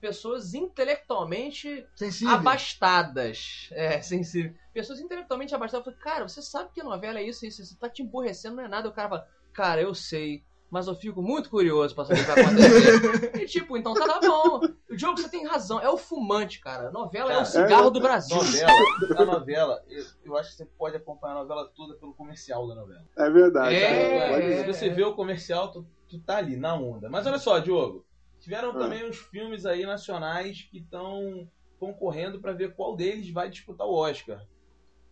Pessoas intelectualmente Sensível. abastadas. É, sensível. Pessoas intelectualmente abastadas. Eu falei, cara, você sabe que novela é isso, isso, isso tá te emborrecendo, não é nada. O cara fala, cara, eu sei. Mas eu fico muito curioso pra saber o que vai acontecer. e tipo, então tá bom. O Diogo, você tem razão. É o fumante, cara. Novela é Cara, o cigarro é- do Brasil. Novela, a novela, eu, eu acho que você pode acompanhar a novela toda pelo comercial da novela. É verdade. É, é. Se você vê o comercial, tu, tu tá ali, na onda. Mas olha só, Diogo, tiveram Ah. também uns filmes aí nacionais que estão concorrendo pra ver qual deles vai disputar o Oscar.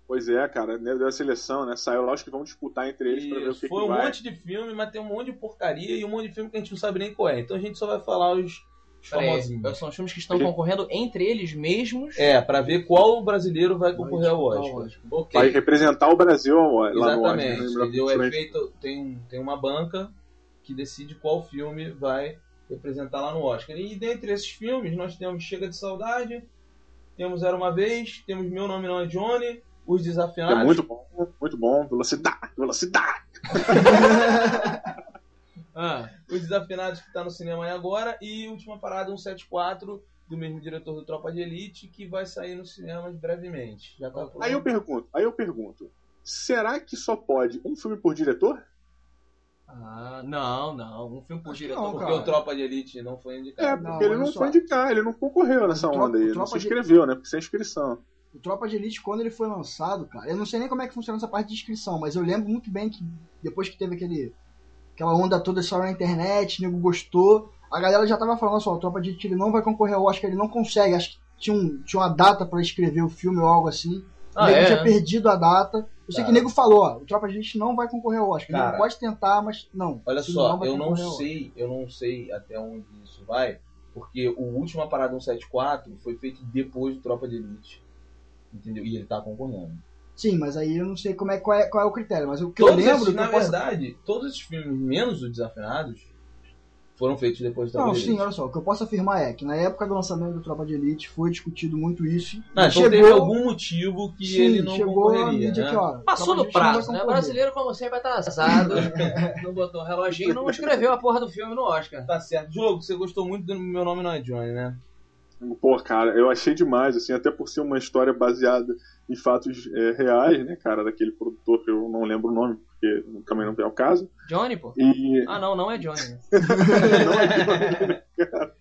Pois é, cara. né, Da seleção, né? Saiu lá, acho que vão disputar entre eles pra ver o que, foi que um vai. monte de filme, mas tem um monte de porcaria e um monte de filme que a gente não sabe nem qual é. Então a gente só vai falar os, os famosinhos. são os filmes que estão concorrendo entre eles mesmos. É, pra ver qual brasileiro vai concorrer ao Oscar. Ok. Vai representar o Brasil lá no Oscar. Exatamente, né? entendeu? É feito, tem, tem uma banca que decide qual filme vai representar lá no Oscar. E dentre esses filmes, nós temos Chega de Saudade, temos Era Uma Vez, temos Meu Nome Não é Johnny, Os É Desafiados. muito bom, muito bom. Velocidade, velocidade. Ah, Os Desafinados que está no cinema aí agora. E Última Parada 174, do mesmo diretor do Tropa de Elite, que vai sair nos cinemas brevemente. Já tá Aí eu pergunto, aí eu pergunto. Será que só pode um filme por diretor? ah, não, não. Um filme por diretor. não, Porque cara. o Tropa de Elite não foi É, indicado. porque Não, ele não só. foi indicar, ele não concorreu nessa onda aí. não se de- inscreveu, né? Porque sem inscrição. O Tropa de Elite, quando ele foi lançado, cara, eu não sei nem como é que funciona essa parte de inscrição, mas eu lembro muito bem que depois que teve aquele aquela onda toda só na internet, o nego gostou, a galera já tava falando só, o Tropa de Elite ele não vai concorrer ao Oscar, ele não consegue, acho que tinha, um, tinha uma data pra escrever o filme ou algo assim. o Ah, nego é? tinha perdido a data. Eu sei Cara. que o nego falou, ó, o Tropa de Elite não vai concorrer ao Oscar. Cara. Não pode tentar, mas não. Olha só, vai eu não sei, eu não sei até onde isso vai, porque o último Parada 174 foi feito depois do Tropa de Elite. Entendeu? E ele tá concorrendo. Sim, mas aí eu não sei como é, qual, é, qual é o critério. Mas o que Todos eu lembro... esses, que na eu posso- verdade, todos esses filmes, menos os Desafinados, foram feitos depois do Tropa Não, sim, Elite. olha só, o que eu posso afirmar é que na época do lançamento do Tropa de Elite foi discutido muito isso. Não, então chegou, teve algum motivo que sim, ele não chegou a concorreria, mídia né? que, ó, Passou do prazo, né? O brasileiro, como sempre, atrasado. não botou o reloginho, não escreveu a porra do filme no Oscar. Tá certo. Jogo, você gostou muito do Meu Nome Não é Johnny, né? Pô, cara, eu achei demais, assim, até por ser uma história baseada em fatos é, reais, né, cara, daquele produtor que eu não lembro o nome, porque também não tem ao caso. Johnny, pô. E. Ah, não, não é Johnny. né? não, é Johnny, cara.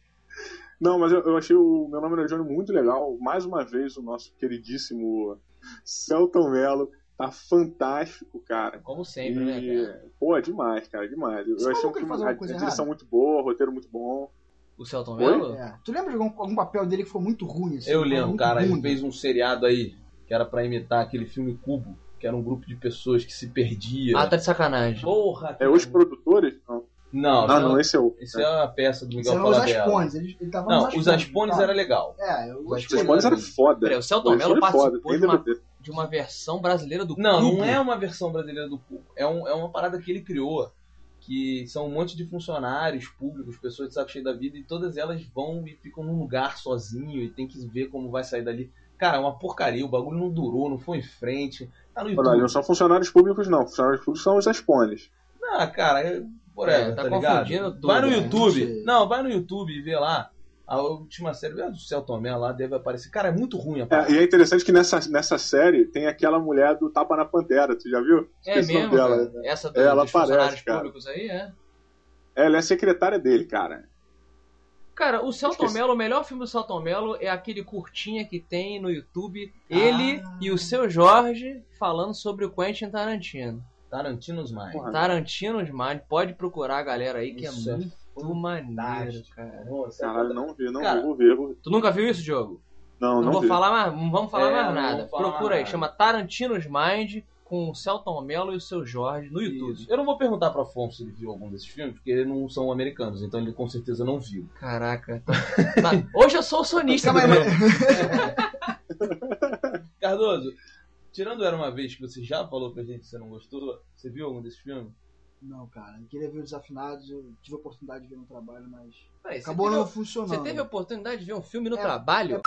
Não, mas eu, eu achei o meu nome era Johnny muito legal. Mais uma vez, o nosso queridíssimo Celton Mello tá fantástico, cara. Como sempre, né, cara? E, pô, é demais, cara, demais. Eu Você achei falou um filme, a, direção errada? muito boa, o roteiro muito bom. O Celton? Mello? É. Tu lembra de algum, algum papel dele que foi muito ruim? Assim, Eu lembro, cara, ele ruim. fez um seriado aí, que era pra imitar aquele filme Cubo, que era um grupo de pessoas que se perdia. Ah, tá de sacanagem. Porra! É os produtores? Não, Não, ah, não, não, esse é o. esse é a peça do Miguel eram os Falabella. Aspones. Ele, ele tava Não, os Aspones tá? era legal. É, Os os Os Aspones Aspones era foda. Peraí, o Celton Mello Aspones é foda, participou tem de uma, de uma versão brasileira do Não, Cubo. não é uma versão brasileira do Cubo. É, um, é uma parada que ele criou, que são um monte de funcionários públicos, pessoas de saco cheio da vida, e todas elas vão e ficam num lugar sozinho e tem que ver como vai sair dali. Cara, é uma porcaria, o bagulho não durou, não foi em frente. Tá no YouTube. não são funcionários públicos, não. Funcionários públicos são os Aspones. Ah, cara, é, whatever, É, tá tá, ligado? confundindo tudo, vai no né? YouTube. Gente. Não, vai no YouTube e vê lá. A última série é do Celton Mello lá, deve aparecer. Cara, é muito ruim a É, e é interessante que nessa, nessa série tem aquela mulher do Tapa na Pantera, tu já viu? É Esqueci mesmo, nome dela. cara? Essa do, Ela dos funcionários aparece, cara. públicos aí, é? Ela é secretária dele, cara. Cara, o Celton. Mello, o melhor filme do Celton Mello é aquele curtinha que tem no YouTube, ele Ah. e o seu Jorge falando sobre o Quentin Tarantino. Tarantino's Mind. Porra. Tarantino demais, pode procurar a galera aí que Isso é é muito maneiro, fantástico. cara. Nossa, Caralho, não vi, não Cara, vi, vou ver. Vou... ver. Tu nunca viu isso, Diogo? Não, Não, não, vou vi. falar mais, não vamos falar É, mais nada. falar Procura aí, nada. chama Tarantino's Mind com o Celton Mello e o seu Jorge no YouTube. Isso. Eu não vou perguntar pro Afonso se ele viu algum desses filmes, porque eles não são americanos, então ele com certeza não viu. Caraca. tá- Hoje eu sou o sonista grupo. Cardoso, tirando Era Uma Vez, que você já falou pra gente que você não gostou, você viu algum desses filmes? Não, cara, eu queria ver os Desafinados, eu tive a oportunidade de ver no trabalho, mas Peraí, você acabou teve- não funcionando. Você teve a oportunidade de ver um filme no É, trabalho?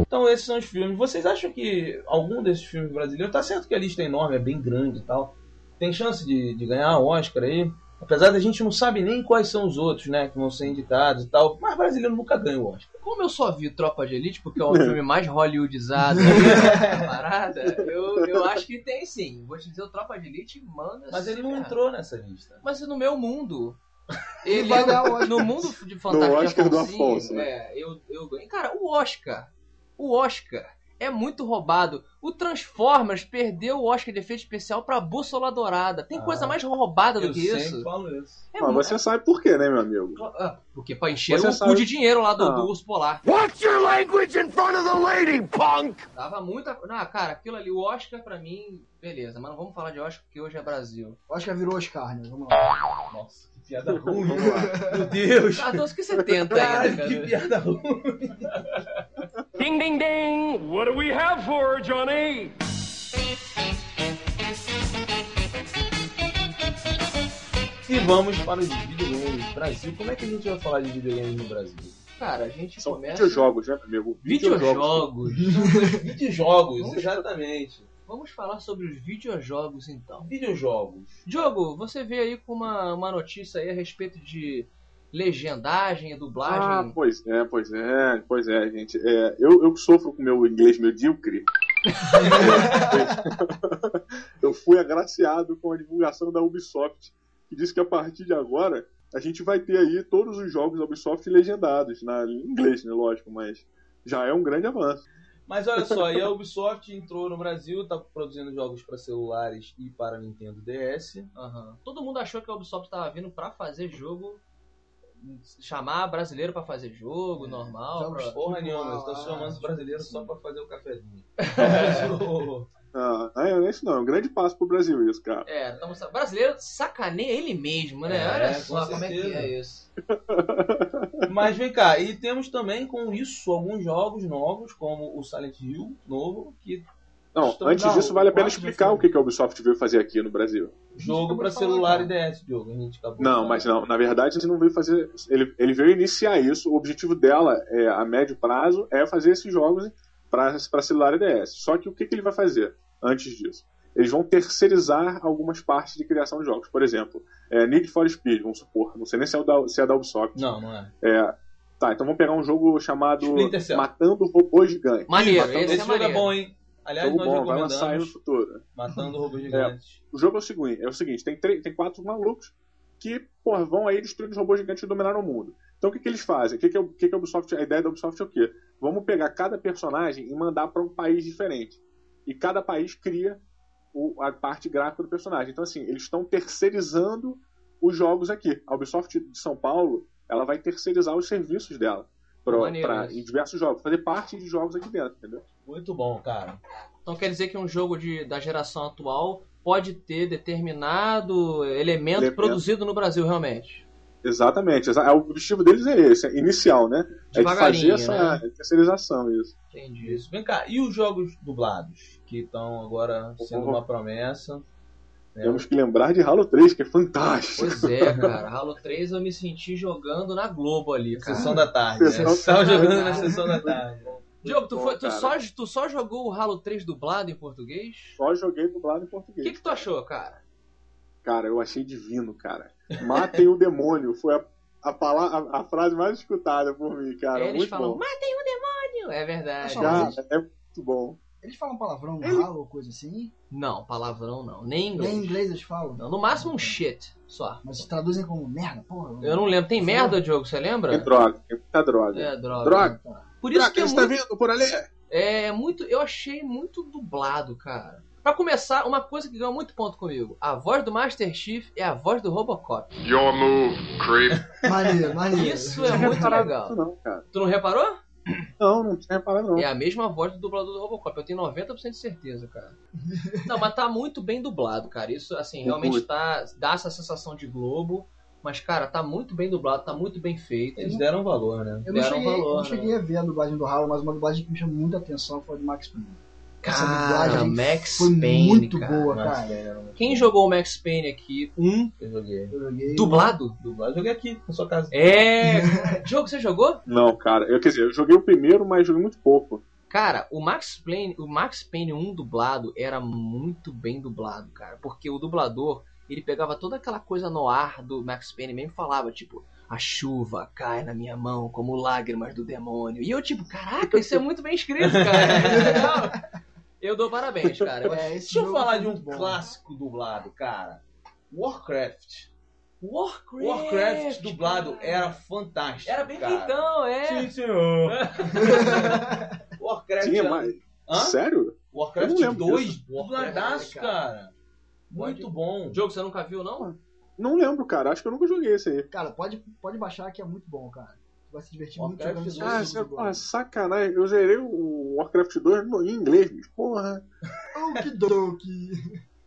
Então esses são os filmes. Vocês acham que algum desses filmes brasileiros, tá certo que a lista é enorme, é bem grande e tal, tem chance de, de ganhar o Oscar aí? Apesar da gente não sabe nem quais são os outros, né, que vão ser indicados e tal, mas brasileiro nunca ganha o Oscar. Como eu só vi Tropa de Elite, porque é o filme mais hollywoodizado da parada, eu, eu acho que tem sim. Vou te dizer, o Tropa de Elite manda Mas ele não cara. entrou nessa lista. Mas no meu mundo. Ele, vai o Oscar. no mundo de fantasia No Oscar do Afonsinho, Afonso, né? É, eu, eu ganhei. Cara, o Oscar. O Oscar é muito roubado. O Transformers perdeu o Oscar de efeito especial pra Bússola Dourada. Tem Ah, coisa mais roubada do Eu que sempre isso? falo isso. É Mas mu- você sabe por quê, né, meu amigo? Ah, Porque pra encher Você o sabe- cu de dinheiro lá do, Ah. do urso polar. Watch your language in front of the lady, punk! Dava muita. Ah, cara, aquilo ali, o Oscar pra mim, beleza, mas não vamos falar de Oscar porque hoje é Brasil. Acho que virou Oscar, né? Vamos lá. Nossa, que piada ruim. Vamos lá. Meu Deus. Ah, então o que você tenta ainda, Caralho, que cara? piada ruim. Ding, ding, ding! What do we have for her, Johnny? E vamos para os videogames. Brasil, como é que a gente vai falar de videogames no Brasil? Cara, a gente São começa. videojogos, né, amigo? Videojogos. Videojogos, exatamente. Vamos falar sobre os videojogos então. Videojogos. Diogo, você veio aí com uma, uma notícia aí a respeito de legendagem e Ah, dublagem. pois é, pois é, pois é, gente. É, eu, eu sofro com meu inglês medíocre. eu fui agraciado com a divulgação da Ubisoft, que disse que a partir de agora a gente vai ter aí todos os jogos da Ubisoft legendados, na, em inglês, né, lógico, mas já é um grande avanço. Mas olha só, e a Ubisoft entrou no Brasil, tá produzindo jogos para celulares e para Nintendo DS. Aham. Todo mundo achou que a Ubisoft tava vindo pra fazer jogo chamar brasileiro pra fazer jogo, normal. Pra- Porra nenhuma, eu ah, chamando os brasileiros só pra fazer o cafezinho. Ah, é, não é isso não, é um grande passo pro Brasil isso, cara. É, brasileiro sacaneia ele mesmo, né? É, Olha com só como é que é isso. Mas vem cá, e temos também com isso alguns jogos novos, como o Silent Hill novo, que Não, Estou- antes disso, vale a pena explicar o que que a Ubisoft veio fazer aqui no Brasil. Jogo falar, celular e DS, Diogo. A gente acabou Não, mas não, na verdade gente não veio fazer. Ele, ele veio iniciar isso. O objetivo dela, é, a médio prazo, é fazer esses jogos para celular e DS. Só que o que, que ele vai fazer antes disso? Eles vão terceirizar algumas partes de criação de jogos. Por exemplo, é, Need for Speed, vamos supor. Não sei nem se é, o da, se é da Ubisoft. Não, não é. É, tá, então vamos pegar um jogo chamado. Matando Robôs Gigantes. Maneiro, Matando- esse, Esse é jogo é bom, hein? Aliás, Jogo nós bom, vai lançar no futuro. Matando Robôs Gigantes. O jogo é o seguinte, é o seguinte tem, três, tem quatro malucos que porra, vão aí destruir os robôs gigantes e dominar o mundo. Então o que, que eles fazem? O que, que, é o- o que, que a Ubisoft, a ideia da Ubisoft é o quê? Vamos pegar cada personagem e mandar para um país diferente. E cada país cria o- a parte gráfica do personagem. Então assim, eles estão terceirizando os jogos aqui. A Ubisoft de São Paulo, ela vai terceirizar os serviços dela pra, pra- em diversos jogos, fazer parte de jogos aqui dentro, entendeu? Muito bom, cara. Então quer dizer que um jogo de, da geração atual pode ter determinado elemento Elemento. produzido no Brasil, realmente. Exatamente. exa- O objetivo deles é esse, é inicial, né? É de fazer essa né? terceirização, isso. Entendi. Isso. Vem cá, e os jogos dublados? Que estão agora sendo uma promessa. Né? Temos que lembrar de Halo 3, que é fantástico. Pois é, cara. Halo 3 eu me senti jogando na Globo ali, cara. Sessão da tarde, né? Sessão- Tava jogando na sessão da tarde. Diogo, tu, foi- tu, só, tu só jogou o Halo 3 dublado em português? Só joguei dublado em O português. que, que tu achou, cara? Cara, eu achei divino, cara. Matem o demônio. Foi a, a, pala- a- a frase mais escutada por mim, cara. Eles muito falam, bom. matem o demônio! É verdade. Cara, Cara, é muito bom. Eles falam palavrão no Halo ou coisa assim? Não, palavrão não. Nem inglês. Nem em inglês eles falam. Não, no máximo um shit, só. Mas se traduzem como merda, porra. Eu não lembro. Tem Fala. merda, Diogo? Você lembra? droga, tem muita droga. É, droga. Droga. Por isso Droga, que é você muito, tá vindo por ali? é muito. Eu achei muito dublado, cara. Pra começar, uma coisa que ganhou muito ponto comigo. A voz do Master Chief é a voz do Robocop. Your move, creep. Maneiro, maneiro. Isso é muito Isso legal. não, cara. Tu não reparou? Não, não tinha reparado, não. É a mesma voz do dublador do Robocop. Eu tenho 90% de certeza, cara. Não, mas tá muito bem dublado, cara. Isso, assim, realmente Muito. tá. dá essa sensação de Globo. Mas, cara, tá muito bem dublado, tá muito bem feito. Eles deram valor, né? Eu não, deram cheguei, valor, eu não né? cheguei a ver a dublagem do Halo, mas uma dublagem que me chamou muita atenção foi a do Max Payne. Essa Cara, dublagem Max foi Payne, muito cara. boa, cara. Quem jogou o Max Payne aqui? Um Eu joguei. Eu joguei. dublado? Dublado, joguei aqui, na sua casa. É. Jogo, você jogou? Não, cara. Eu, quer dizer, eu joguei o primeiro, mas joguei muito pouco. Cara, o Max Payne, o Max Payne 1 dublado era muito bem dublado, cara, porque o dublador, ele pegava toda aquela coisa no ar do Max Payne mesmo e falava, tipo, a chuva cai na minha mão como lágrimas do demônio. E eu tipo, caraca, isso é muito bem escrito, cara. eu dou parabéns, cara. É, esse Deixa eu falar de um bom. clássico dublado, cara. Warcraft. Warcraft, Warcraft dublado cara. era fantástico. Era bem cara. feitão, é. Sim, senhor. Warcraft. Tinha mais. Hã? Sério? Warcraft Eu não lembro 2, disso. dubladaço, cara. Muito bom. Jogo você nunca viu, não? Não lembro, cara. Acho que eu nunca joguei esse aí. Cara, pode, pode baixar que é muito bom, cara. Vai se divertir muito Warcraft jogando esse dois. Ah, você, de ah, sacanagem. Eu zerei o Warcraft 2 no- em inglês, bicho. Porra. Okidoki.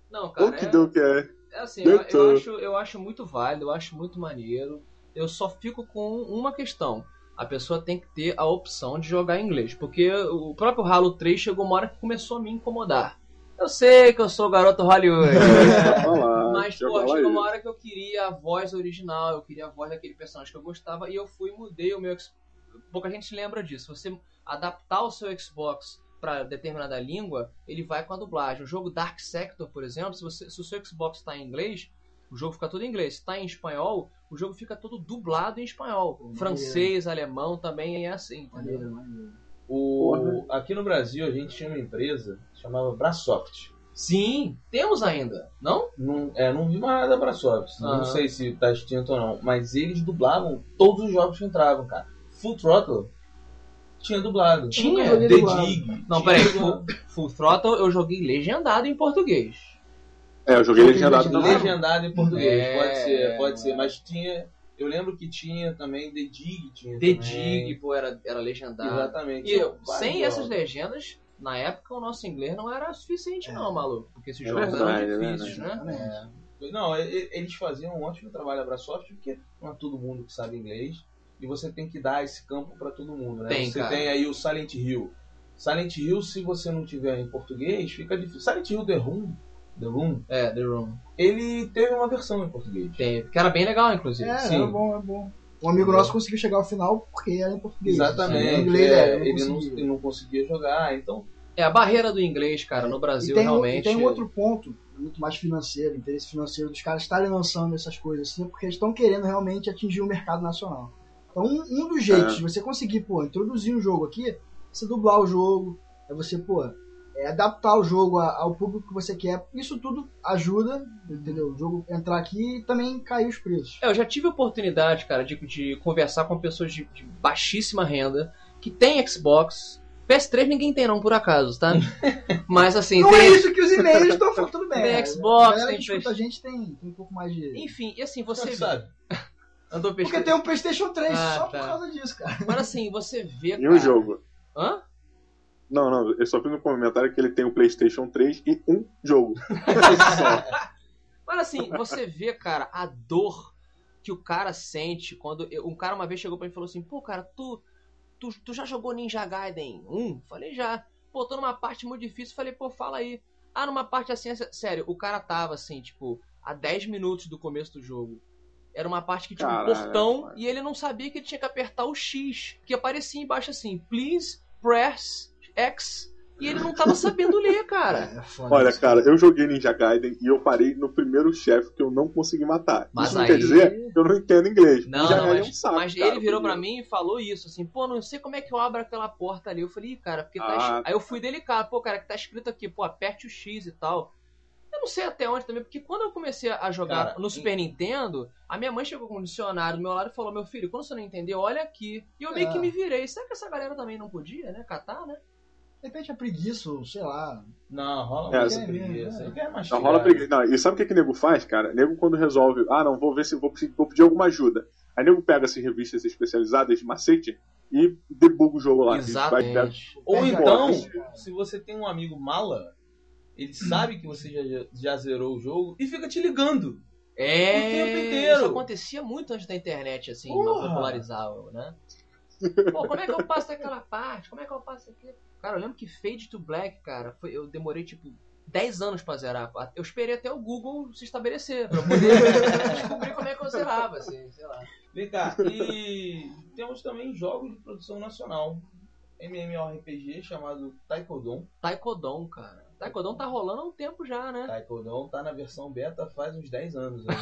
Não, cara. O que é- é. É assim, eu, eu acho, eu acho muito válido, eu acho muito maneiro. Eu só fico com uma questão. A pessoa tem que ter a opção de jogar em inglês. Porque o próprio Halo 3 chegou uma hora que começou a me incomodar. Eu sei que eu sou o garoto Hollywood. Lá. Mas, pô, chegou uma hora que eu queria a voz original, eu queria a voz daquele personagem que eu gostava, e eu fui e mudei o meu. Pouca gente lembra disso. Você adaptar o seu Xbox para determinada língua, ele vai com a dublagem. O jogo Dark Sector, por exemplo, se, você, se o seu Xbox está em inglês, o jogo fica todo em inglês. Se está em espanhol, o jogo fica todo dublado em espanhol. Maneiro. Francês, alemão também é assim, entendeu? Maneiro, maneiro. O, aqui no Brasil a gente tinha uma empresa que chamava Brasoft. Sim, temos ainda, não? Não, é, não vi mais nada da Brasoft. Aham. Não sei se tá extinto ou não. Mas eles dublavam todos os jogos que entravam, cara. Full Throttle tinha dublado. Tinha? Eu The dublado. Dig. Não, peraí. Full, Full Throttle eu joguei legendado em português. É, eu joguei legendado também. Legendado em português, É. pode ser, pode ser. Mas tinha Eu lembro que tinha também The Dig, tinha The também. Dig, pô, era, era legendado. Exatamente. E vários sem essas legendas, na época o nosso inglês não era suficiente, É. não, maluco. Porque esses É jogos verdade, eram é difíceis, né? Exatamente. Não, e- e- eles faziam um ótimo trabalho a Brasoft, porque não é todo mundo que sabe inglês. E você tem que dar esse campo para todo mundo, né? Tem, você cara. tem aí o Silent Hill. Silent Hill, se você não tiver em português, fica difícil. Silent Hill The Room, The Room, É, The Room. ele teve uma versão em português. Tem, que era bem legal, inclusive. É, Sim. é bom, é bom. Um amigo nosso conseguiu chegar ao final porque era em português. Exatamente. Em inglês, é, é, eu não ele, não, conseguia. ele não conseguia jogar, então. É, a barreira do inglês, cara, no E Brasil, tem, um- realmente. e tem um outro ponto, muito mais financeiro, interesse financeiro dos caras estarem lançando essas coisas assim, porque eles estão querendo realmente atingir o mercado nacional. Então, um, um dos jeitos É. de você conseguir, pô, introduzir um jogo aqui, é você dublar o jogo, é você, pô, é adaptar o jogo ao público que você quer. Isso tudo ajuda, entendeu? O jogo entrar aqui e também cair os preços. É, eu já tive a oportunidade, cara, de, de conversar com pessoas de, de baixíssima renda que tem Xbox. PS3 ninguém tem, não, por acaso, tá? Mas assim, Não é tem. isso que os e-mails estão falando, tudo bem. Tem? Xbox, tem escuta a gente tem, tem um pouco mais de... Enfim, e assim, você Você vê. sabe. Andou Porque tem um Playstation 3 Ah, só tá. por causa disso, cara. Mas assim, você vê. E cara... um jogo. Hã? Não, não, eu só fiz um comentário que ele tem o PlayStation 3 e um jogo. Mas assim, você vê, cara, a dor que o cara sente quando. Um cara uma vez chegou pra mim e falou assim: pô, cara, tu, tu, tu já jogou Ninja Gaiden 1? Falei, já. Pô, tô numa parte muito difícil. Falei, pô, fala aí. Ah, numa parte assim, sério, o cara tava assim, tipo, a 10 minutos do começo do jogo. Era uma parte que tinha um Caralho, portão mano. e ele não sabia que ele tinha que apertar o X, que aparecia embaixo assim, please press X. E ele não tava sabendo ler, cara. É foda Olha, isso. cara, eu joguei Ninja Gaiden e eu parei no primeiro chefe que eu não consegui matar. Mas Isso não aí- quer dizer que eu não entendo inglês. Não, Ninja não, Gaiden mas, é um saco, mas cara, ele virou pra primeiro. mim e falou isso, assim, pô, não sei como é que eu abro aquela porta ali. Eu falei, "Ih, cara, porque tá. Ah, es- Aí eu fui delicado, pô, cara, que tá escrito aqui, pô, aperte o X e tal. Eu não sei até onde também, porque quando eu comecei a jogar Cara, no Super Nintendo, a minha mãe chegou com um dicionário do meu lado e falou: Meu filho, quando você não entendeu, olha aqui. E eu meio É. que me virei. Será que essa galera também não podia, né? Catar, né? De repente é preguiça, sei lá. Não, rola É, é mesmo, preguiça. é. Não, rola preguiça. Não, e sabe o que que nego faz, cara? Nego quando resolve, ah, não, vou ver se vou, vou pedir alguma ajuda. Aí nego pega essas revistas especializadas de macete e debuga o jogo lá. E vai- Exatamente. Ou então, se você tem um amigo mala, ele sabe que você já, já zerou o jogo e fica te ligando. É, O tempo inteiro. Isso acontecia muito antes da internet, assim, Porra. popularizar, né? Pô, como é que eu passo daquela parte? Como é que eu passo aqui? Cara, eu lembro que Fade to Black, cara, foi, eu demorei, tipo, 10 anos pra zerar. Eu esperei até o Google se estabelecer, pra poder descobrir como é que eu zerava, assim, sei lá. Vem cá, e temos também jogos de produção nacional. MMORPG chamado Taekwondo. Taekwondo, cara. Taekwondo tá rolando há um tempo já, né? Taekwondo tá na versão beta faz uns 10 anos. né?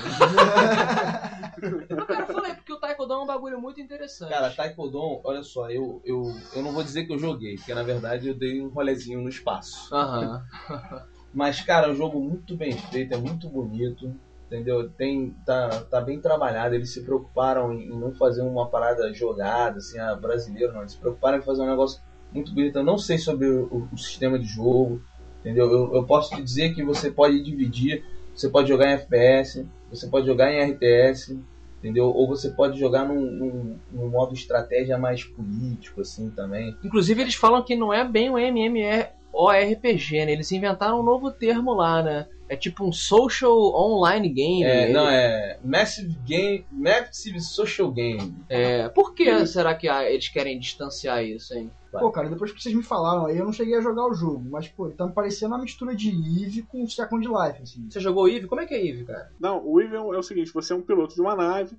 Mas, cara, eu falei, porque o Taekwondo é um bagulho muito interessante. Cara, Taekwondo, olha só, eu, eu, eu não vou dizer que eu joguei, porque na verdade eu dei um rolezinho no espaço. Aham. Mas, cara, é um jogo muito bem feito, é muito bonito, entendeu? Tem, tá, tá bem trabalhado, eles se preocuparam em, em não fazer uma parada jogada, assim, a brasileiro, não. Eles se preocuparam em fazer um negócio muito bonito. Eu não sei sobre o, o sistema de jogo, entendeu? Eu, eu posso te dizer que você pode dividir, você pode jogar em FPS, você pode jogar em RTS, entendeu? Ou você pode jogar num, num, num modo estratégia mais político, assim, também. Inclusive, eles falam que não é bem um MMORPG, né? Eles inventaram um novo termo lá, né? É tipo um social online game. É, não, é Massive Game, Massive Social Game. É, por que será que ah, eles querem distanciar isso, hein? Pô, cara, depois que vocês me falaram aí, eu não cheguei a jogar o jogo. Mas, pô, tá me parecendo uma mistura de Eve com Second Life, assim. Você jogou Eve? Como é que é Eve, cara? Não, o Eve é o é o seguinte: você é um piloto de uma nave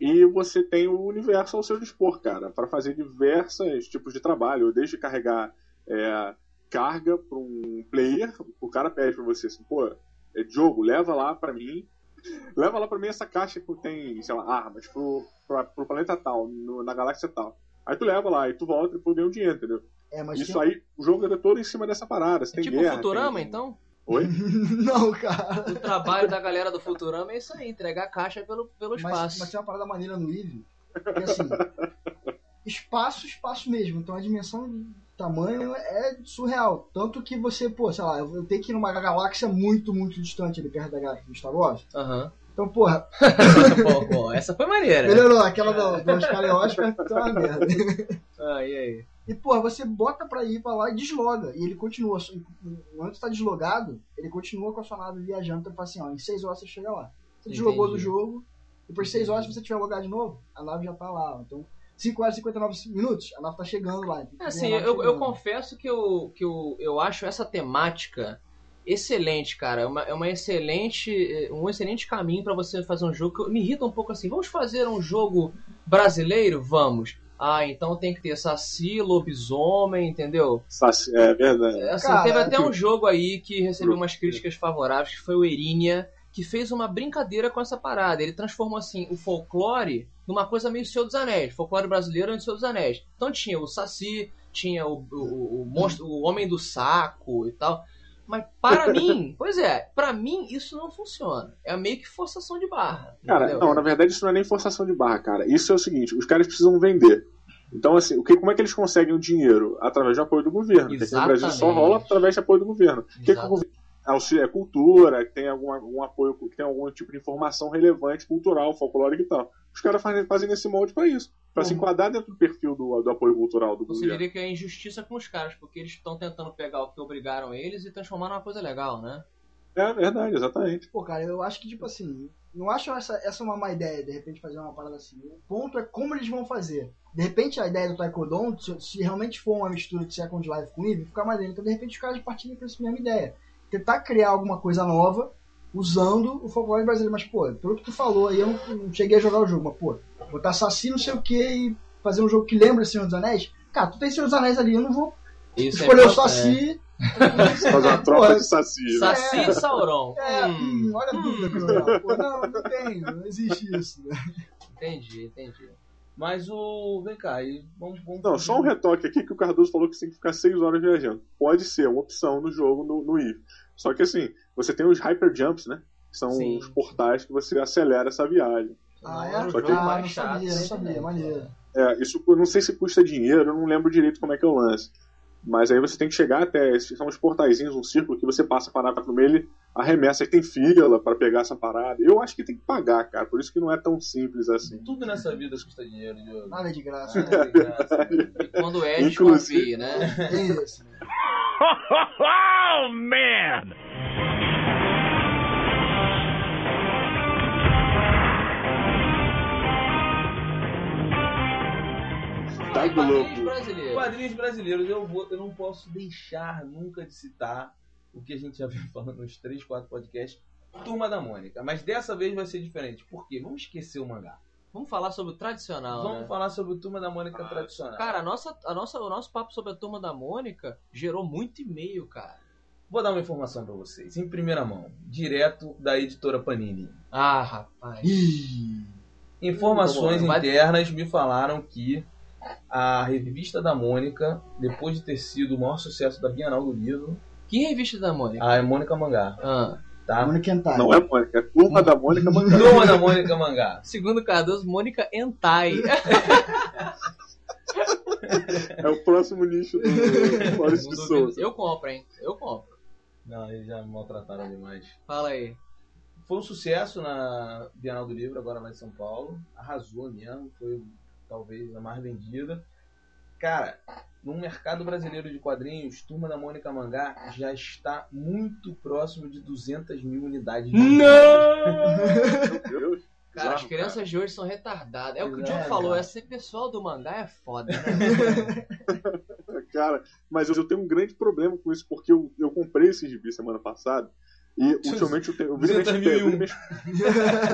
e você tem o universo ao seu dispor, cara, para fazer diversos tipos de trabalho, desde carregar é, carga para um player, o cara pede para você assim, pô, é jogo, leva lá para mim, leva lá para mim essa caixa que tem, sei lá, armas pro, pra, pro planeta tal, no- na galáxia tal. Aí tu leva lá, e tu volta e tu ganha o dinheiro, entendeu? É, mas Isso tem- aí, o jogo é todo em cima dessa parada. Você É tem tipo guerra, Futurama, tem- então? Oi? não, cara. O trabalho da galera do Futurama é isso aí, entregar a caixa pelo, pelo Mas, espaço. mas tem uma parada maneira no Eve, que assim, espaço, espaço mesmo. Então a dimensão de tamanho é surreal. Tanto que você, pô, sei lá, eu tenho que ir numa galáxia muito, muito distante ali perto da galáxia do Star Wars. Aham. Então, porra, pô, pô, essa foi maneira. melhorou. Aquela do, do Oscar e Oscar, tá uma merda. Ah, e aí? E, porra, você bota pra ir pra lá e desloga. E ele continua. Enquanto você tá deslogado, ele continua com a sua nave viajando. Então, assim, ó, em 6 horas você chega lá. Você deslogou do Entendi. jogo, depois de 6 horas, se você tiver logado de novo, a nave já tá lá. Então, 5 horas e 59 minutos, a nave tá chegando lá. É, Assim, nave eu, eu confesso que, eu, que eu, eu acho essa temática excelente, cara. É uma, é uma excelente, eh, um excelente caminho pra você fazer um jogo que me irrita um pouco assim. Vamos fazer um jogo brasileiro? Vamos. Ah, então tem que ter Saci, lobisomem, entendeu? Saci- É verdade. É, Assim, Cara, teve até um jogo aí que recebeu umas críticas favoráveis, que foi o Erinia, que fez uma brincadeira com essa parada. Ele transformou assim o folclore numa coisa meio Senhor dos Anéis, folclore brasileiro no Senhor dos Anéis. Então tinha o Saci, tinha o, o, o monstro, o homem do saco e tal. Mas para mim, pois é, para mim isso não funciona. É meio que forçação de barra. Cara, entendeu? não, na verdade isso não é nem forçação de barra, cara. Isso é o seguinte, os caras precisam vender. Então, assim, o que, como é que eles conseguem o dinheiro? Através do apoio do governo. Porque aqui no Brasil só Exatamente. rola através de apoio do governo. O que, que o governo é cultura, que tem algum, algum apoio, que tem algum tipo de informação relevante, cultural, folclórica e tal. Os caras fazem, fazem esse molde pra isso. Pra se enquadrar dentro do perfil do, do apoio cultural do Você governo. diria que é injustiça com os caras, porque eles estão tentando pegar o que obrigaram eles e transformar numa coisa legal, né? É verdade, exatamente. Pô, cara, eu acho que, tipo assim, não acho essa, essa uma má ideia, de repente, fazer uma parada assim. O ponto é como eles vão fazer. De repente, a ideia do Taekwondo, se, se realmente for uma mistura de Second Life com Eve, fica maneiro. Então, de repente, os caras partirem pra essa mesma ideia. Tentar criar alguma coisa nova usando o folclore brasileiro. Mas, pô, pelo que tu falou aí, eu não, não cheguei a jogar o jogo. Mas, pô, botar Saci não sei o que e fazer um jogo que lembra Senhor dos Anéis. Cara, tu tem Senhor dos Anéis ali, eu não vou Isso é escolher o importante. Saci. Fazer uma tropa de saci. né? Saci e Sauron. É, Hum, hum, olha a dúvida que eu. Pô, não, não tem, não existe isso. Né? entendi, entendi. Mas o. Vem cá, e vamos. vamos Não, só um retoque aqui que o Cardoso falou que tem que ficar 6 horas viajando. Pode ser uma opção no jogo no, no Eve. Só que assim, você tem os hyper jumps, né? Que são Sim. os portais que você acelera essa viagem. Ah, é? Só que- Ah, não sabia, não sabia, né? maneiro. É, isso eu não sei se custa dinheiro, eu não lembro direito como é que é o lance. Mas aí você tem que chegar até. esses São os portaizinhos, um círculo que você passa a parada no meio, ele arremessa. Aí tem fila pra pegar essa parada. Eu acho que tem que pagar, cara. Por isso que não é tão simples assim. Tudo nessa vida custa dinheiro, Diogo. Nada de graça. Nada de graça. E quando é, Inclusive- desconfie, né? É isso. oh, man! Tá E quadrinhos louco. brasileiros. Quadrinhos brasileiros, eu, vou, eu não posso deixar nunca de citar o que a gente já vem falando nos 3, 4 podcasts. Turma da Mônica. Mas dessa vez vai ser diferente. Por quê? Vamos esquecer o mangá. Vamos falar sobre o tradicional, Vamos né? falar sobre o Turma da Mônica tradicional. Cara, a nossa, a nossa, o nosso papo sobre a Turma da Mônica gerou muito e-mail, cara. Vou dar uma informação pra vocês, em primeira mão, direto da editora Panini. Ah, rapaz. Informações internas me falaram que a revista da Mônica, depois de ter sido o maior sucesso da Bienal do Livro, Que revista da Mônica? a Mônica Mangá, Ah, tá? Mônica Hentai. Não é Mônica, é turma da Mônica Mangá. Turma da Mônica Mangá. segundo Cardoso, Mônica Entai. É o próximo nicho do Não de. Souza. Eu compro, hein? Eu compro. Não, eles já me maltrataram demais. Fala aí. Foi um sucesso na Bienal do Livro, agora lá em São Paulo. Arrasou mesmo, foi talvez a mais vendida. Cara, no mercado brasileiro de quadrinhos, Turma da Mônica Mangá já está muito próximo de 200 mil unidades. Meu Deus. Cara, as crianças de hoje são retardadas. É o que o É, Diogo falou, cara. esse pessoal do mangá é foda, né? Cara, mas eu tenho um grande problema com isso, porque eu, eu comprei esse gibi semana passada. E ultimamente eu tenho. Eu vira e mexe- 200.001. vira e mexe-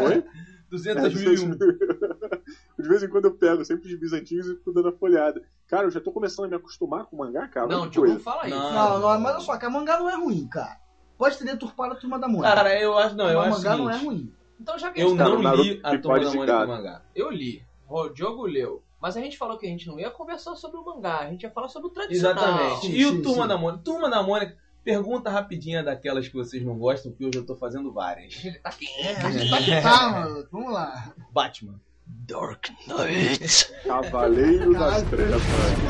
Oi? 200 mil e um. De vez em quando eu pego sempre os gibis antigos e fico dando a folhada. Cara, eu já tô começando a me acostumar com o mangá, cara. Não, coisa. não fala isso. Não. Não, não, mas olha só, que a mangá não é ruim, cara. Pode ter deturpado a turma da Mônica. Cara, eu acho, não, eu acho o mangá o não é seguinte, ruim. Então já que a eu gente tá não li a Turma da Mônica ficar. Mangá. Eu li. O Diogo leu. Mas a gente falou que a gente não ia conversar sobre o mangá, a gente ia falar sobre o tradicional. Exatamente. Sim, e o Turma sim. da Mônica? Turma da Mônica, pergunta rapidinha daquelas que vocês não gostam, que hoje eu tô fazendo várias. Ele tá aqui. É, a gente tá que tá, mano. Vamos lá. Batman. Dark Knight. Cavaleiro das. Trevas.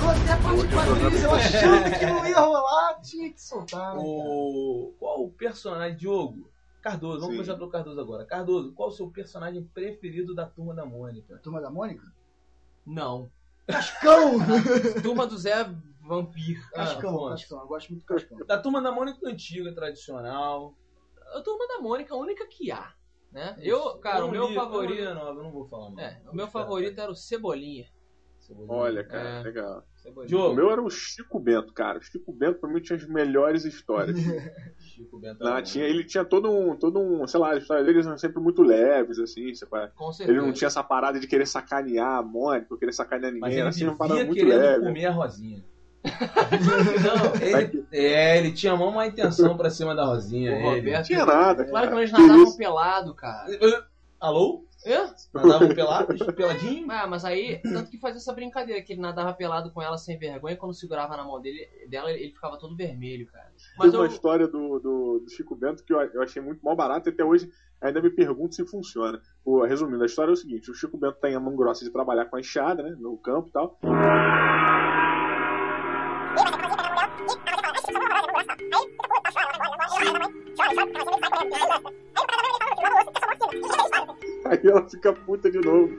Eu até Hoje eu achava que não ia rolar, tinha que soltar. O... Qual o personagem, Diogo? Cardoso, vamos Sim. começar pelo Cardoso agora. Cardoso, qual o seu personagem preferido da Turma da Mônica? Turma da Mônica? Não. Cascão! Turma do Zé Vampir. Ah, Cascão, Afonso. Cascão. Eu gosto muito do Cascão. Da Turma da Mônica antiga, tradicional. A Turma da Mônica é a única que há. Né? Eu, cara, Eu o não meu li- eu não li favorito. eu não vou falar mais. É, o meu favorito era o Cebolinha. Olha, cara, É. legal. Cebolinha. O meu era o Chico Bento, cara. O Chico Bento, pra mim, tinha as melhores histórias. Chico Bento. Lá era tinha, ele tinha todo um, todo um, sei lá, as histórias dele eram sempre muito leves, assim, Com certeza. Ele não tinha essa parada de querer sacanear a Mônica, querer sacanear Mas ninguém, ele era assim, uma parada muito querendo leve. comer a Rosinha. Não, ele, é, ele tinha mó má intenção pra cima da Rosinha. O ele. Roberto. Não tinha nada. Claro que eles nadavam isso? pelado, cara. Alô? É? Nadavam pelados? Peladinho? Ah, mas aí, tanto que fazia essa brincadeira, que ele nadava pelado com ela sem vergonha, quando segurava na mão dele, dela, ele ficava todo vermelho, cara. Mas Teve uma eu, história do, do, do Chico Bento que eu, eu achei muito mal barato e até hoje ainda me pergunto se funciona. O, resumindo, a história é o seguinte: o Chico Bento tem a mão grossa de trabalhar com a enxada, né, no campo e tal. Aí ela fica puta de novo.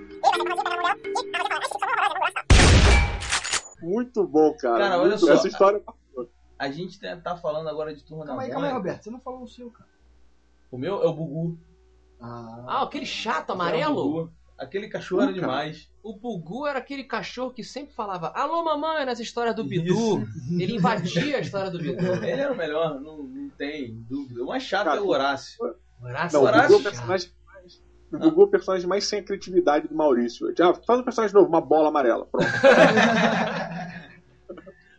Muito bom, cara. Cara, olha Muito- só. Essa história A gente tá- tá falando agora de Turma Calma da aí, calma aí. Roberto. Você não falou o seu, cara. O meu é o Bugu. Ah, aquele chato É o amarelo? Bugu. Aquele cachorro era Bugu, demais. O Bugu era aquele cachorro que sempre falava Alô mamãe nas histórias do Bidu. Ele invadia a história do Bidu. Ele era o melhor, não, não tem dúvida. O mais chato Cara, é o Horácio. Horácio Não, o era Gugu é o personagem mais. O Gugu é o personagem mais sem criatividade do Maurício. Ah, faz um personagem novo, uma bola amarela. Pronto.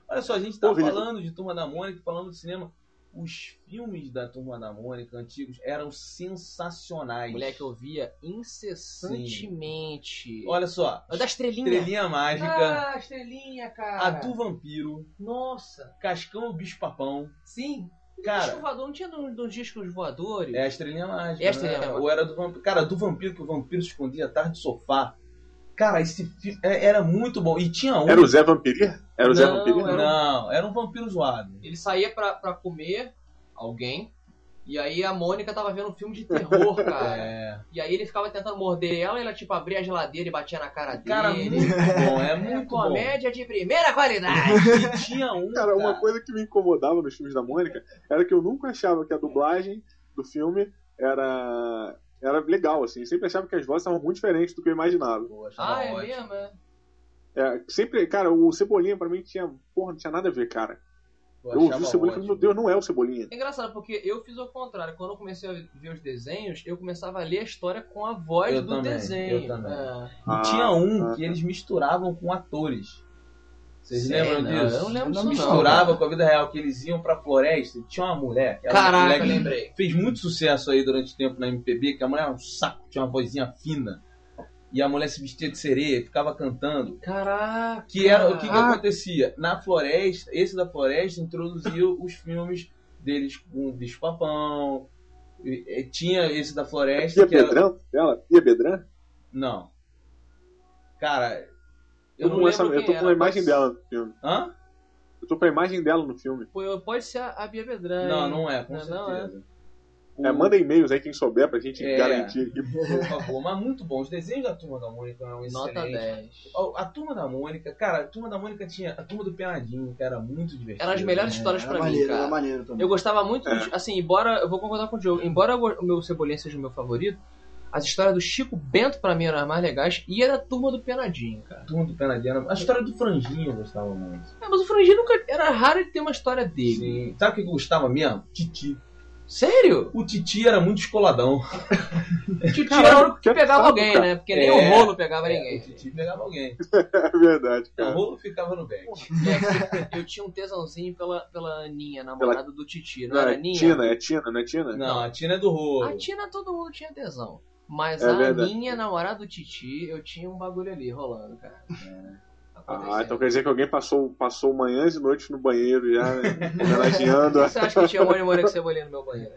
Olha só, a gente tá Horrível. falando de Turma da Mônica, falando de cinema. Os filmes da Turma da Mônica antigos eram sensacionais. Moleque, eu via incessantemente. Olha só, O da estrelinha. Estrelinha Mágica, Ah, estrelinha, cara. a do Vampiro, Nossa. Cascão o Bicho Papão. Sim. Cara, Disco voador, não tinha dos dos discos voadores? é a Estrelinha Mágica. É a Estrelinha né? Mágica. Ou era do Vampiro. Cara, do Vampiro, que o Vampiro se escondia atrás do sofá. Cara, esse filme é- era muito bom. E tinha um. Era o Zé Vampirir? Era o Zé Não, Vampirir? era- Não, era um vampiro zoado. Ele saía pra, pra comer alguém. E aí a Mônica tava vendo um filme de terror, cara. É. E aí ele ficava tentando morder ela, e ela tipo abria a geladeira e batia na cara dele. Cara, muito bom. É É muito bom. comédia de primeira qualidade. E tinha um. Cara, uma cara, coisa que me incomodava nos filmes da Mônica era que eu nunca achava que a dublagem do filme era, era legal, assim. Eu sempre achava que as vozes estavam muito diferentes do que eu imaginava. Ah, é ótimo. mesmo, é? É, sempre, cara, o Cebolinha pra mim tinha, porra, não tinha nada a ver, cara. Eu Eu ouvi o Cebolinha e falei, meu Deus, não é o Cebolinha. É engraçado, porque eu fiz o contrário. Quando eu comecei a ver os desenhos, eu começava a ler a história com a voz Eu do também, desenho. eu também. É. E tinha um ah, que eles misturavam com atores. Vocês Sei, lembram não, disso? eu não lembro Eu disso, não. Misturava com a vida real, que eles iam pra floresta. e Tinha uma mulher. que Caraca, mulher que lembrei. Fez muito sucesso aí durante o tempo na MPB, que a mulher era um saco, tinha uma vozinha fina. E a mulher se vestia de sereia, ficava cantando. Caraca. Que era o que, que acontecia? Na floresta, esse da floresta introduziu os filmes deles com o bicho papão. E- e Tinha esse da floresta Pia que era. Bedrão? Ela? Pia Bedrão? Não. Cara, eu Eu, não tô com essa- eu tô com a imagem mas- dela no filme. Hã? Eu tô com a imagem dela no filme. Pô, Pode ser a a Bia Bedran. Não, não é, com Não, não é. É, manda e-mails aí quem souber pra gente É. garantir aqui. Por favor, mas muito bom. Os desenhos da Turma da Mônica eram Nota excelentes. 10. A, a Turma da Mônica, cara, a Turma da Mônica tinha a Turma do Penadinho, que era muito divertida. Eram as melhores né? histórias Era pra mim, maneiro, cara. era maneiro também. Eu gostava muito, É. de- assim, embora, eu vou concordar com o Diogo, embora o meu Cebolinha seja o meu favorito, as histórias do Chico Bento pra mim eram as mais legais e era a turma do Penadinho, cara. A Turma do Penadinho. era- A história do Franjinho eu gostava muito. É, mas o Franginho nunca. Era raro ele ter uma história dele. Sim. Sabe o que eu gostava mesmo? Titi. Sério? O Titi era muito escoladão. O Titi Caralho, era o único que pegava saco, alguém, cara. né? Porque nem É. o rolo pegava O ninguém. Titi pegava alguém. É verdade, O cara. rolo ficava no back. É, eu tinha um tesãozinho pela, pela Aninha, namorada do Titi, não Não, era é Aninha? Tina, é Tina, não é Tina? Não, a Tina é do rolo. A Tina todo mundo tinha tesão. Mas É a verdade. Aninha, namorada do Titi, eu tinha um bagulho ali rolando, cara. É. Ah, então quer dizer que alguém passou, passou manhãs e noites no banheiro já, né? homenageando. Você acha que tinha Mônica Mônica Cebolinha no meu banheiro?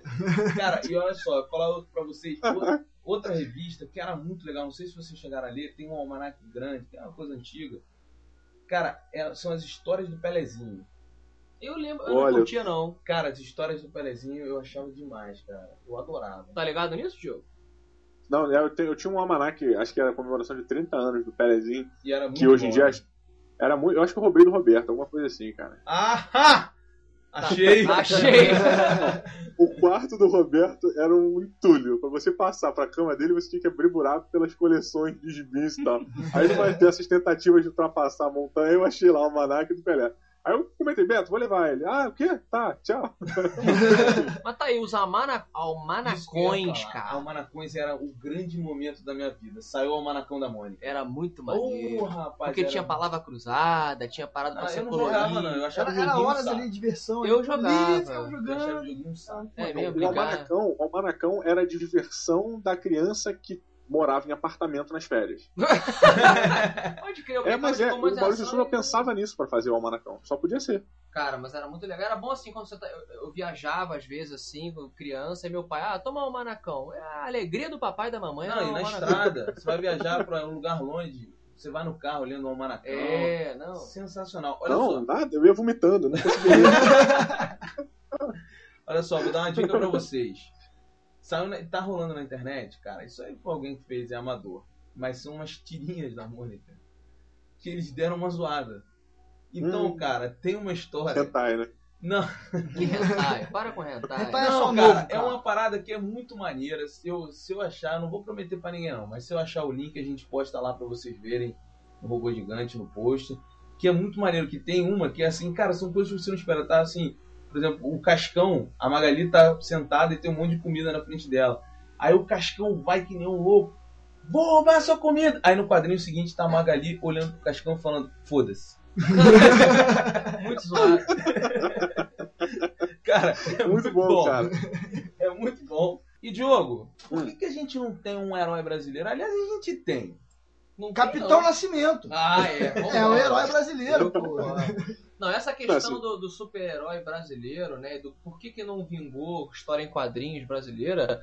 Cara, e olha só, eu vou falar outro pra vocês. Outra, outra revista que era muito legal, não sei se vocês chegaram a ler, tem um almanac grande, que é uma coisa antiga. Cara, é- são as histórias do Pelezinho. Eu lembro, eu Olha- não curtia não. Cara, as histórias do Pelezinho eu achava demais, cara. Eu adorava. Tá ligado nisso, Diogo? Não, eu, te- eu tinha um almanac, acho que era a comemoração de 30 anos do Pelezinho, E era muito que hoje em bom, dia né? era muito. Eu acho que eu roubei do Roberto, alguma coisa assim, cara. Ah! Achei! Achei. O quarto do Roberto era um entulho. Pra você passar pra cama dele, você tinha que abrir buraco pelas coleções de gibis e tal. Aí vai ter essas tentativas de ultrapassar a montanha, eu achei lá o almanac do Pelé. Aí eu comentei, Beto, vou levar ele. Ah, o quê? Tá, tchau. Mas tá aí, os almana... Eu almanacões, cara. Almanacões era o grande momento da minha vida. Saiu o Almanacão da Mônica. Era muito maneiro. rapaz. Porque era- tinha palavra cruzada, tinha parada pra Ah, você eu não jogava, não. Eu achava Era, era horas ali de diversão. Eu ali, jogava. ali, ficava Eu achava saco. É, meio O almanacão, o almanacão era de diversão da criança que morava em apartamento nas férias. Pode crer, eu É, mas é, o Maurício de Souza e- pensava nisso pra fazer o almanacão. Só podia ser. Cara, mas era muito legal. Era bom assim quando você tá. Eu, eu viajava às vezes assim, com criança, e meu pai, ah, toma um manacão. É a alegria do papai e da mamãe. Não, era e na estrada, você vai viajar pra um lugar longe, você vai no carro lendo o Almanacão. É, não. Sensacional. Olha não, só, nada, eu ia vomitando, não conseguia olha só, vou dar uma dica pra vocês. Saiu na- tá rolando na internet, cara, isso aí foi alguém que fez, é amador. Mas são umas tirinhas da Mônica. Que eles deram uma zoada. Então, Hum. cara, tem uma história. Hentai, né? Não, Que hentai. Para com hentai. Hentai é não, só cara, novo, é uma parada que é muito maneira. Se eu, se eu achar, não vou prometer pra ninguém não, mas se eu achar o link, a gente posta lá pra vocês verem no Robô Gigante, no post. Que é muito maneiro, que tem uma que é assim, cara, são coisas que você não espera, tá? Assim, por exemplo, o Cascão, a Magali tá sentada e tem um monte de comida na frente dela. Aí o Cascão vai que nem um louco. Vou roubar a sua comida! Aí no quadrinho seguinte tá a Magali olhando pro Cascão falando, foda-se. Muito zoado. Cara, é Muito bom, cara. É muito bom. E Diogo, por Hum. que, que a gente não tem um herói brasileiro? Aliás, a gente tem. Não tem, Capitão não. Nascimento. Ah, é. vamos É lá. herói brasileiro, pô. Não, essa questão Assim. do, do super-herói brasileiro, né? Do por que, que não vingou história em quadrinhos brasileira,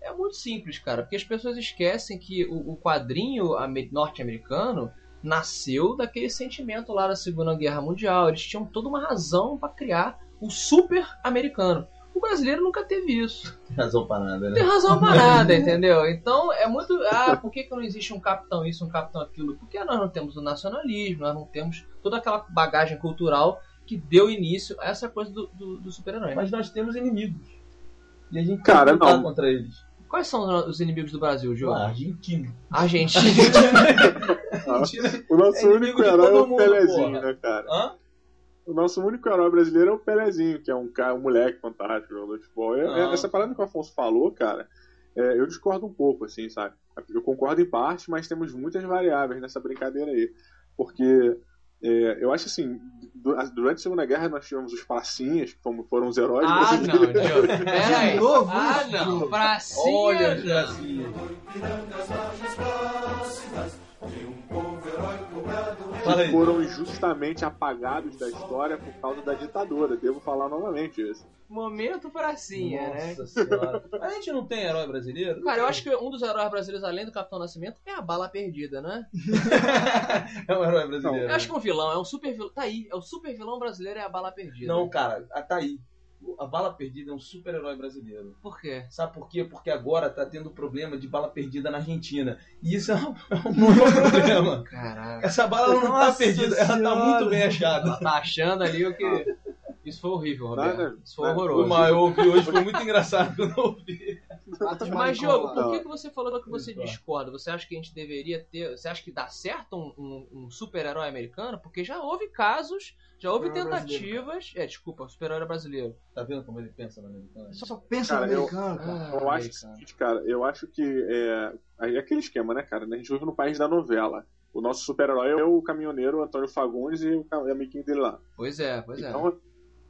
é muito simples, cara. Porque as pessoas esquecem que o, o quadrinho ame- norte-americano nasceu daquele sentimento lá da Segunda Guerra Mundial. Eles tinham toda uma razão pra criar o super-americano. O brasileiro nunca teve isso. Tem razão pra nada, Tem né? razão pra nada, entendeu? Então é muito. Ah, por que, que não existe um capitão isso, um capitão aquilo? Porque nós não temos o nacionalismo, nós não temos toda aquela bagagem cultural que deu início a essa coisa do, do, do super-herói. Mas nós temos inimigos. E a gente Cara, tem que lutar não. contra eles. Quais são os inimigos do Brasil, Diogo? Ah, Argentina. Argentina. Argentina. O nosso É inimigo único herói é o Pelezinho, né, cara? Hã? O nosso único herói brasileiro é o Pelezinho, que é um, cara, um moleque fantástico, jogador de futebol. Não. é- Essa parada que o Afonso falou, cara, é, eu discordo um pouco, assim, sabe? Eu concordo em parte, mas temos muitas variáveis nessa brincadeira aí. Porque é, eu acho assim, du- durante a Segunda Guerra nós tivemos os pracinhas, que foram, foram os heróis ah, não, brasileiros. Diogo. Pera aí. De novo Ah, isso, não. Diogo? Pracinha. Olha, não. Que foram injustamente apagados da história por causa da ditadura. Devo falar novamente isso. Momento pracinha, né? Nossa senhora. A gente não tem herói brasileiro? Cara, eu acho que um dos heróis brasileiros, além do Capitão Nascimento, é a bala perdida, né? é um herói brasileiro. Eu acho que é um vilão, é um super vilão. Tá aí, é o super vilão brasileiro, é a bala perdida. Não, cara, tá aí. A Bala Perdida é um super-herói brasileiro. Por quê? Sabe por quê? Porque agora tá tendo problema de bala perdida na Argentina. E isso é um, é um problema. Caraca. Essa bala não tá Nossa perdida, ela tá Senhora. muito bem achada. Ela tá achando ali o que. Isso foi horrível, Roberto. Isso foi nada- O horroroso. maior que hoje foi muito engraçado quando eu ouvi. Mas, Diogo, lá. por que, que você falou que você Isso, ó. discorda? Você acha que a gente deveria ter. Você acha que dá certo um, um- um super-herói americano? Porque já houve casos, já houve tentativas. É, desculpa, super-herói brasileiro. Tá vendo como ele pensa no americano? Só só pensa Cara, no eu- americano, cara. Ah, Eu acho o americano. seguinte, cara, eu acho que é, é aquele esquema, né, cara? A gente vive no país da novela. O nosso super-herói é o caminhoneiro Antônio Fagundes e o amiguinho dele lá. Pois é, pois é. Então,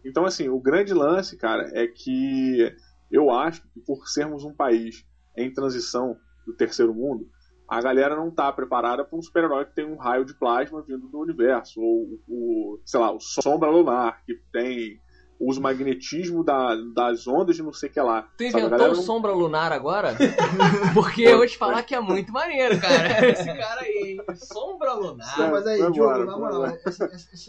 então, assim, o grande lance, cara, é que eu acho que por sermos um país em transição do terceiro mundo, a galera não tá preparada para um super-herói que tem um raio de plasma vindo do universo, ou o, sei lá, o Sombra Lunar, que tem usa o magnetismo da, das ondas de não sei o que lá. Tu inventou o não- Sombra Lunar agora? Porque eu vou te falar que é muito maneiro, cara. Esse cara aí, Sombra Lunar. Não, mas aí, Diogo, na moral,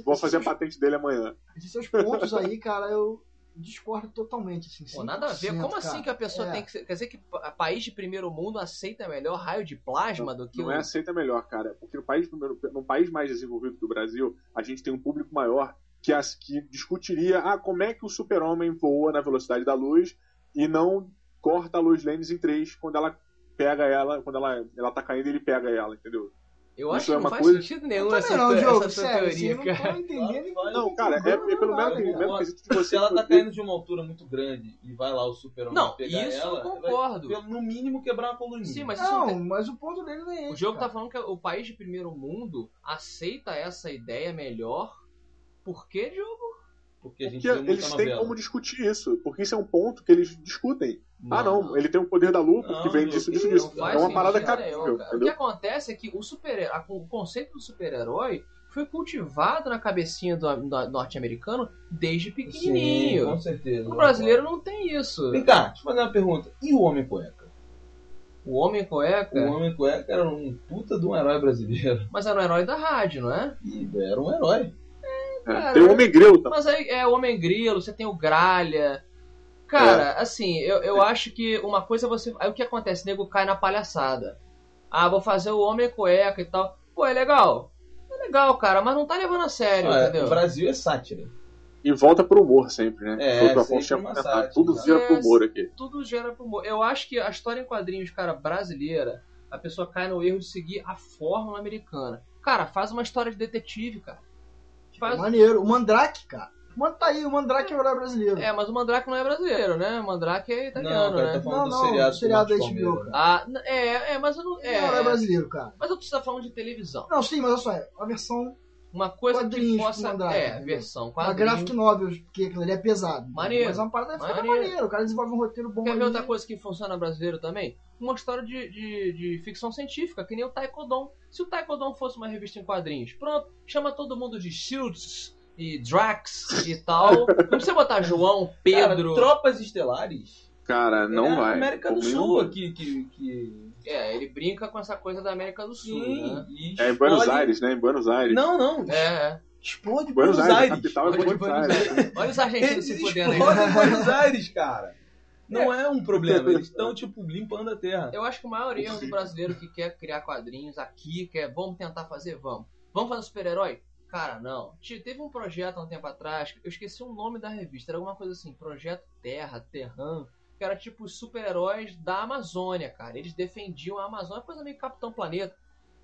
Vou fazer a patente dele amanhã. esses seus pontos aí, cara, eu discordo totalmente. Assim, Pô, nada a ver. 100%, Como assim cara. que a pessoa É. tem que ser. Quer dizer que pa- país de primeiro mundo aceita melhor raio de plasma do que Não o. é aceita melhor, cara. Porque no país, primeiro- no país mais desenvolvido do Brasil, a gente tem um público maior que, as, que discutiria ah, como é que o super-homem voa na velocidade da luz e não corta a luz Lenz em três quando ela pega ela, quando ela, ela tá caindo ele pega ela, entendeu? Eu Isso acho que é não faz coisa- sentido Eu nenhum essa, não, Diogo, essa sério, assim, teoria, não cara. entendendo. Claro, Não, cara, é, é pelo nada, mesmo, cara. mesmo quesito que Se você. ela tá caindo de uma altura muito grande e vai lá o super-homem Não, pegar isso ela, eu concordo. vai, no mínimo quebrar uma coluninha. Sim, mas isso não Não, tem- mas o ponto dele não é esse. O jogo cara. tá falando que o país de primeiro mundo aceita essa ideia melhor. Por que, Diogo? Porque a gente Porque eles têm como discutir isso, porque isso é um ponto que eles discutem. Ah, não, ele tem o poder da lupa, Não, que vem disso, disso, disso. É uma parada sentido cabível, cara. O que acontece é que o, super, a- o conceito do super-herói foi cultivado na cabecinha do, do norte-americano desde Sim, pequenininho. com certeza. o brasileiro não tem isso. Vem cá, deixa eu fazer uma pergunta. E o Homem Cueca? O homem cueca, O Homem Cueca era um puta de um herói brasileiro. mas era um herói da rádio, não é? E era um herói. É, Tem o Homem Grilo também. Mas aí é o Homem Grilo, você tem o Gralha. Cara, assim, eu, eu acho que uma coisa é você. Aí o que acontece? O nego cai na palhaçada. Ah, vou fazer o Homem Cueca e tal. Pô, é legal. É legal, cara, mas não tá levando a sério, Ah, entendeu? o Brasil é sátira. E volta pro humor sempre, né? É, Foi o que o sempre uma sátira. Tudo vira pro É, humor aqui. Tudo gera pro humor. Eu acho que a história em quadrinhos, cara, brasileira, a pessoa cai no erro de seguir a fórmula americana. Cara, faz uma história de detetive, cara. Faz... Maneiro. O Mandrake, cara. Mano, tá aí, o Mandrake é o herói brasileiro. É, mas o Mandrake não é brasileiro, né? O Mandrake é italiano, não, cara, né? tá Não, do não, seriado, do seriado do da HBO, cara. Ah, n- é, é, mas eu não. É o herói É, brasileiro, cara. mas eu preciso falando de televisão. Não, sim, mas olha só, é a versão, Uma coisa que Quadrinhos possa. Mandrake, É, entendeu? versão. uma Quadrinho. graphic novel, porque aquilo ali é pesado. Maneiro. Mas é uma parada que fica Maneiro. maneiro. O cara desenvolve um roteiro bom Quer ver ali. outra coisa que funciona brasileiro também? Uma história de, de, de ficção científica, que nem o Taekwondo. Se o Taekwondo fosse uma revista em quadrinhos, pronto, chama todo mundo de Shields e Drax e tal. Não precisa botar João, Pedro. Cara, Tropas Estelares. Cara, não é a vai. América do Sul não- aqui que. que... É, ele brinca com essa coisa da América do Sul, Sim, né? e É em Buenos explode- Aires, né? Em Buenos Aires. Não, não. É, é. Explode Buenos Aires, a Aires. capital é Olha, Buenos Aires. Olha os argentinos se fudendo aí. explodem Buenos Aires, cara. Não é um problema. Eles estão, tipo, limpando a terra. Eu acho que o maior erro do brasileiro que quer criar quadrinhos aqui, quer vamos tentar fazer, vamos. Vamos fazer super-herói? Cara, não. Teve um projeto há um tempo atrás, eu esqueci o nome da revista, era alguma coisa assim, Projeto Terra, Terran, que era tipo os super-heróis da Amazônia, cara. Eles defendiam a Amazônia, coisa meio Capitão Planeta.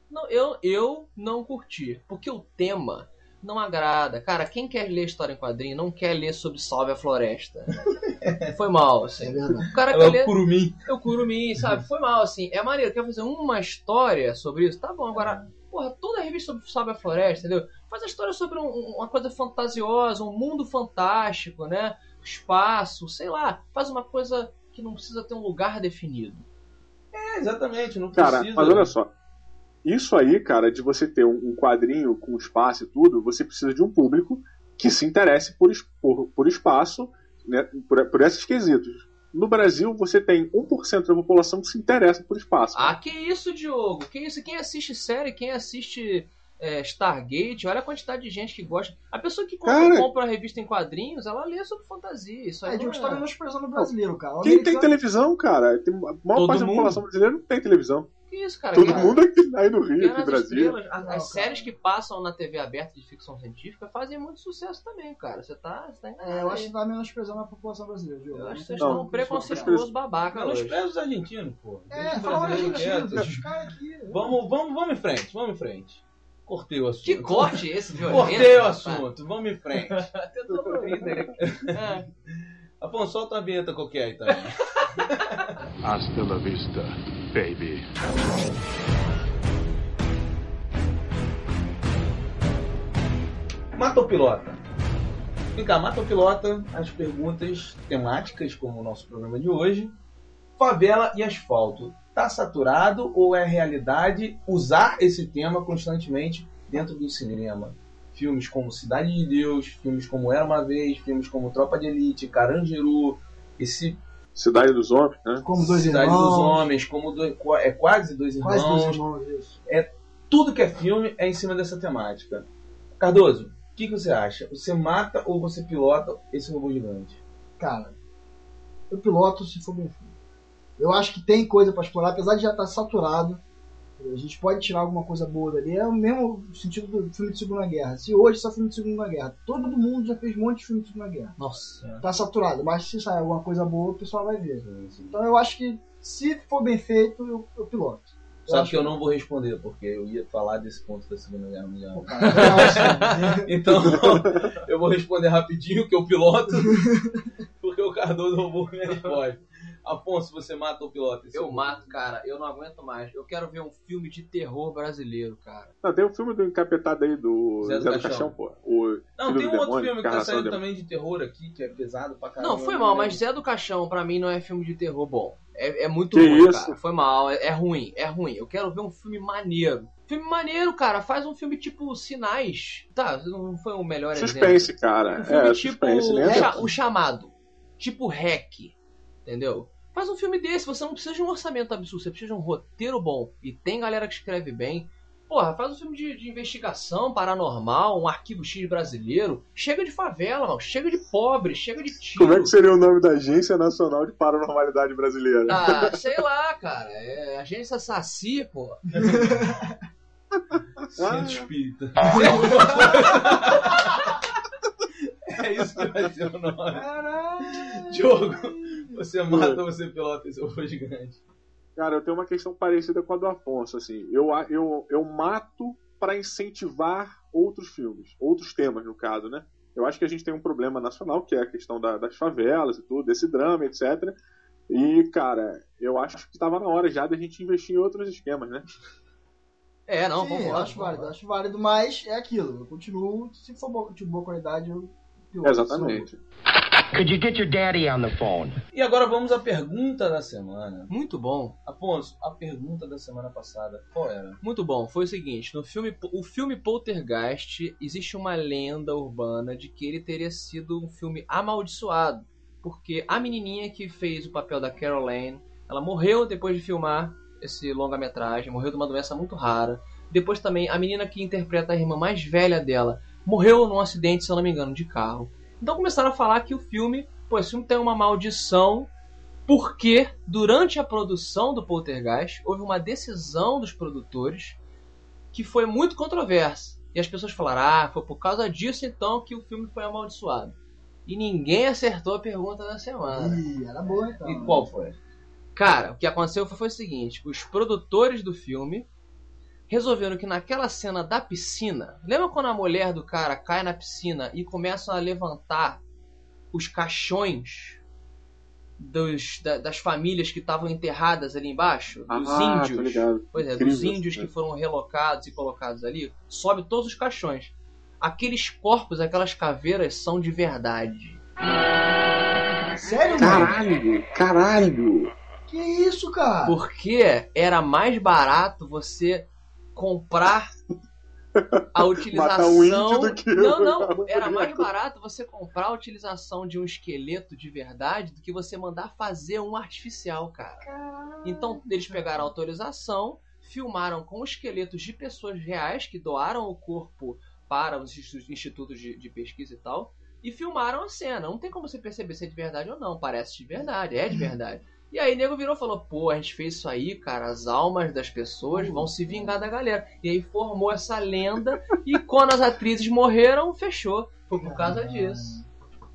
Não, eu, eu não curti, porque o tema não agrada. Cara, quem quer ler história em quadrinho não quer ler sobre Salve a Floresta. Foi mal, É assim. verdade. O cara Ela quer é ler o curumim. eu curumim, sabe? Foi mal, assim. É maneiro. Quer fazer uma história sobre isso? Tá bom, agora, porra, toda revista sobre, sobre a floresta, entendeu? Faz a história sobre um- um- uma coisa fantasiosa, um mundo fantástico, né? Espaço, sei lá. Faz uma coisa que não precisa ter um lugar definido. É, exatamente. Não Cara, precisa. mas olha só. Isso aí, cara, de você ter um quadrinho com espaço e tudo, você precisa de um público que se interesse por, por, por espaço, né, por, por esses quesitos. No Brasil, você tem 1% da população que se interessa por espaço. Ah, que isso, Diogo? Que isso? Quem assiste série, quem assiste é, Stargate, olha a quantidade de gente que gosta. A pessoa que compra, Cara- compra a revista em quadrinhos, ela lê sobre fantasia. Isso aí É, não você tá menosprezando o brasileiro, cara. Quem tem televisão, cara? Tem, a maior Todo parte da mundo. população brasileira não tem televisão. Que isso, cara? Todo Quem- mundo aqui aí no Rio, aqui no Brasil. Estrelas, as, Não, as cara. séries que passam na TV aberta de ficção científica fazem muito sucesso também, cara. Você tá, você tá enganado. É, eu acho que tá menosprezando a população brasileira, Diogo. Eu acho que vocês estão preconceituosos babaca menospreza os argentinos, pô. É, fala argentino, os caras aqui. Vamos, vamos, vamos em frente, vamos em frente. Cortei o assunto. Que corte esse, violento? Cortei o assunto, vamos em frente. Tentou ouvido aí. É. Afonso, solta uma vinheta qualquer aí também. Hasta la vista, baby. Mata o pilota. Vem cá, mata o pilota, as perguntas temáticas, como o nosso programa de hoje. Favela e asfalto. Tá saturado ou é realidade usar esse tema constantemente dentro do cinema? filmes como Cidade de Deus, filmes como Era Uma Vez, filmes como Tropa de Elite, Carandiru, esse Cidade dos Homens, né? Como dois Cidade irmãos. dos Homens, como dois, é quase dois irmãos, Quase dois irmãos, isso. tudo que é filme é em cima dessa temática. Cardoso, o que, que você acha? Você mata ou você pilota esse robô gigante? Cara, eu piloto se for bem feito. Eu acho que tem coisa pra explorar, apesar de já estar saturado. A gente pode tirar alguma coisa boa dali. É o mesmo sentido do filme de Segunda Guerra. Se hoje só filme de Segunda Guerra, todo mundo já fez um monte de filme de Segunda Guerra. Nossa. Tá saturado, mas se sair alguma coisa boa, o pessoal vai ver. Então eu acho que se for bem feito, eu, eu piloto. Sabe acho que eu não vou responder, porque eu ia falar desse ponto da Segunda Guerra Mundial. Eu Então, eu vou responder rapidinho, que eu piloto, porque o Cardoso roubou minha resposta. Afonso, você mata ou pilota? esse Eu robô? mato, cara. Eu não aguento mais. Eu quero ver um filme de terror brasileiro, cara. Não, tem o filme do encapetado aí do Zé Zé do do, Caixão. Caixão, pô. O Não, tem do um outro Demônio, filme que tá saindo do também de terror aqui, que é pesado pra caramba. Não, foi mal, mas é Zé do Caixão, pra mim, não é filme de terror bom. É, é muito Que ruim, isso? cara. Foi mal, é, é ruim, é ruim. Eu quero ver um filme maneiro. Filme maneiro, cara. Faz um filme tipo Sinais. Tá, não foi o melhor exemplo. Suspense, cara. Um filme é, tipo suspense. o, Né? Cha- o Chamado. Tipo Hack. Entendeu? Faz um filme desse. Você não precisa de um orçamento absurdo. Você precisa de um roteiro bom. E tem galera que escreve bem. Porra, faz um filme de, de investigação paranormal, um arquivo X brasileiro. Chega de favela, mano. Chega de pobre, chega de tiro. Como é que seria o nome da Agência Nacional de Paranormalidade Brasileira? Ah, sei lá, cara. É agência Saci, pô. Centro Espírita. é isso que vai ser o nome. Caralho! Diogo, você mata ou você pilota esse robô gigante? Cara, eu tenho uma questão parecida com a do Afonso, assim. Eu, eu, eu mato para incentivar outros filmes, outros temas, no caso, né? Eu acho que a gente tem um problema nacional, que é a questão da- das favelas e tudo, desse drama, etc. E, cara, eu acho que estava na hora já da gente investir em outros esquemas, né? É, não, Sim, vamos eu lá. acho válido, eu acho válido, mas é aquilo. Eu continuo, se for de boa qualidade, eu piloto. Exatamente. Could you get your daddy on the phone? E agora vamos à pergunta da semana. Muito bom. Afonso, a pergunta da semana passada, qual era? Muito bom. Foi o seguinte, no filme, o filme Poltergeist, existe uma lenda urbana de que ele teria sido um filme amaldiçoado, porque a menininha que fez o papel da Carol Anne, ela morreu depois de filmar esse longa-metragem, morreu de uma doença muito rara. Depois também a menina que interpreta a irmã mais velha dela morreu num acidente, se eu não me engano, de carro. Então começaram a falar que o filme, pô, esse filme tem uma maldição porque durante a produção do Poltergeist houve uma decisão dos produtores que foi muito controversa. E as pessoas falaram: "Ah, foi por causa disso então que o filme foi amaldiçoado". E ninguém acertou a pergunta da semana. Ih, era boa então. E qual foi? Cara, o que aconteceu foi, foi o seguinte: os produtores do filme resolveram que naquela cena da piscina, lembra quando a mulher do cara cai na piscina e começam a levantar os caixões dos, da- das famílias que estavam enterradas ali embaixo, dos ah, índios? tô ligado. Pois é, Incrível dos índios que né? foram relocados e colocados ali, sobe todos os caixões. Aqueles corpos, aquelas caveiras são de verdade. Sério, mano? Caralho, caralho. Que isso, cara? Porque era mais barato você comprar a um utilização. do que Não, o- não. Era mais barato você comprar a utilização de um esqueleto de verdade do que você mandar fazer um artificial, cara. Então eles pegaram a autorização, filmaram com esqueletos de pessoas reais que doaram o corpo para os institu- institutos de, de pesquisa e tal, e filmaram a cena. Não tem como você perceber se é de verdade ou não. Parece de verdade, é de verdade. E aí nego virou e falou, pô, a gente fez isso aí, cara, as almas das pessoas vão se vingar da galera. E aí formou essa lenda, e quando as atrizes morreram, fechou. Foi por causa disso.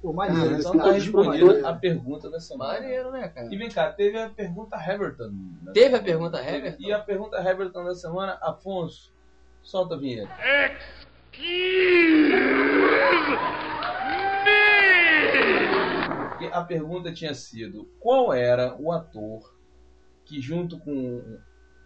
Pô, maneiro. Ah, Então tá respondida maneiro. a pergunta da semana. Maneiro, né, cara? E vem cá, teve a pergunta Heberton. Teve a semana. pergunta Heberton? E a pergunta Heberton da semana, Afonso, solta a vinheta. Porque a pergunta tinha sido: qual era o ator que, junto com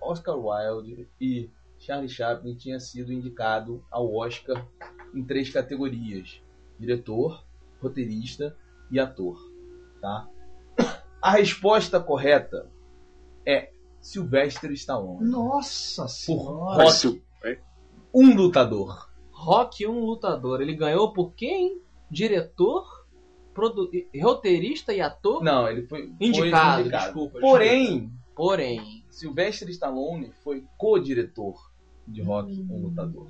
Oscar Wilde e Charlie Chaplin, tinha sido indicado ao Oscar em três categorias: diretor, roteirista e ator. Tá? A resposta correta é Sylvester Stallone. Nossa Por senhora. Rock, um lutador. Rock um lutador. Ele ganhou por quem? Diretor, produ... roteirista e ator? Não, ele foi Indicado, foi indicado. desculpa, Porém, Porém, Sylvester Stallone foi co-diretor de Rock, um lutador.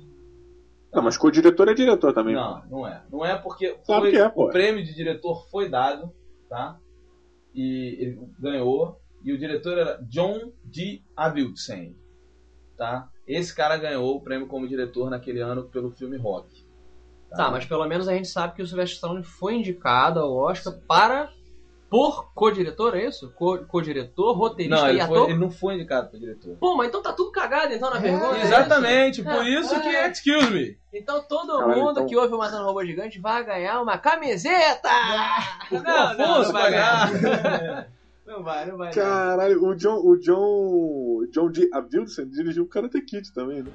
Não, mas co-diretor é diretor também. Não, não é. Não é porque Claro foi- que é, pô. o prêmio de diretor foi dado, tá? E ele ganhou. E o diretor era John D. Avildsen, tá? Esse cara ganhou o prêmio como diretor naquele ano pelo filme Rock. Tá, mas pelo menos a gente sabe que o Sylvester Stallone foi indicado ao Oscar para por co-diretor, é isso? Co- Co-diretor, roteirista Não, e ele, ator? foi- ele não foi indicado para diretor. Pô, mas então tá tudo cagado então na É, pergunta? é Exatamente, isso? por É, isso que é. excuse me. Então todo mundo então- que ouve o Matando Robô Gigante vai ganhar uma camiseta! Porque Não, o Afonso vai ganhar. Não vai, não vai. não. Caralho, o John, o John, John D. Avildsen dirigiu o Karate Kid também, né?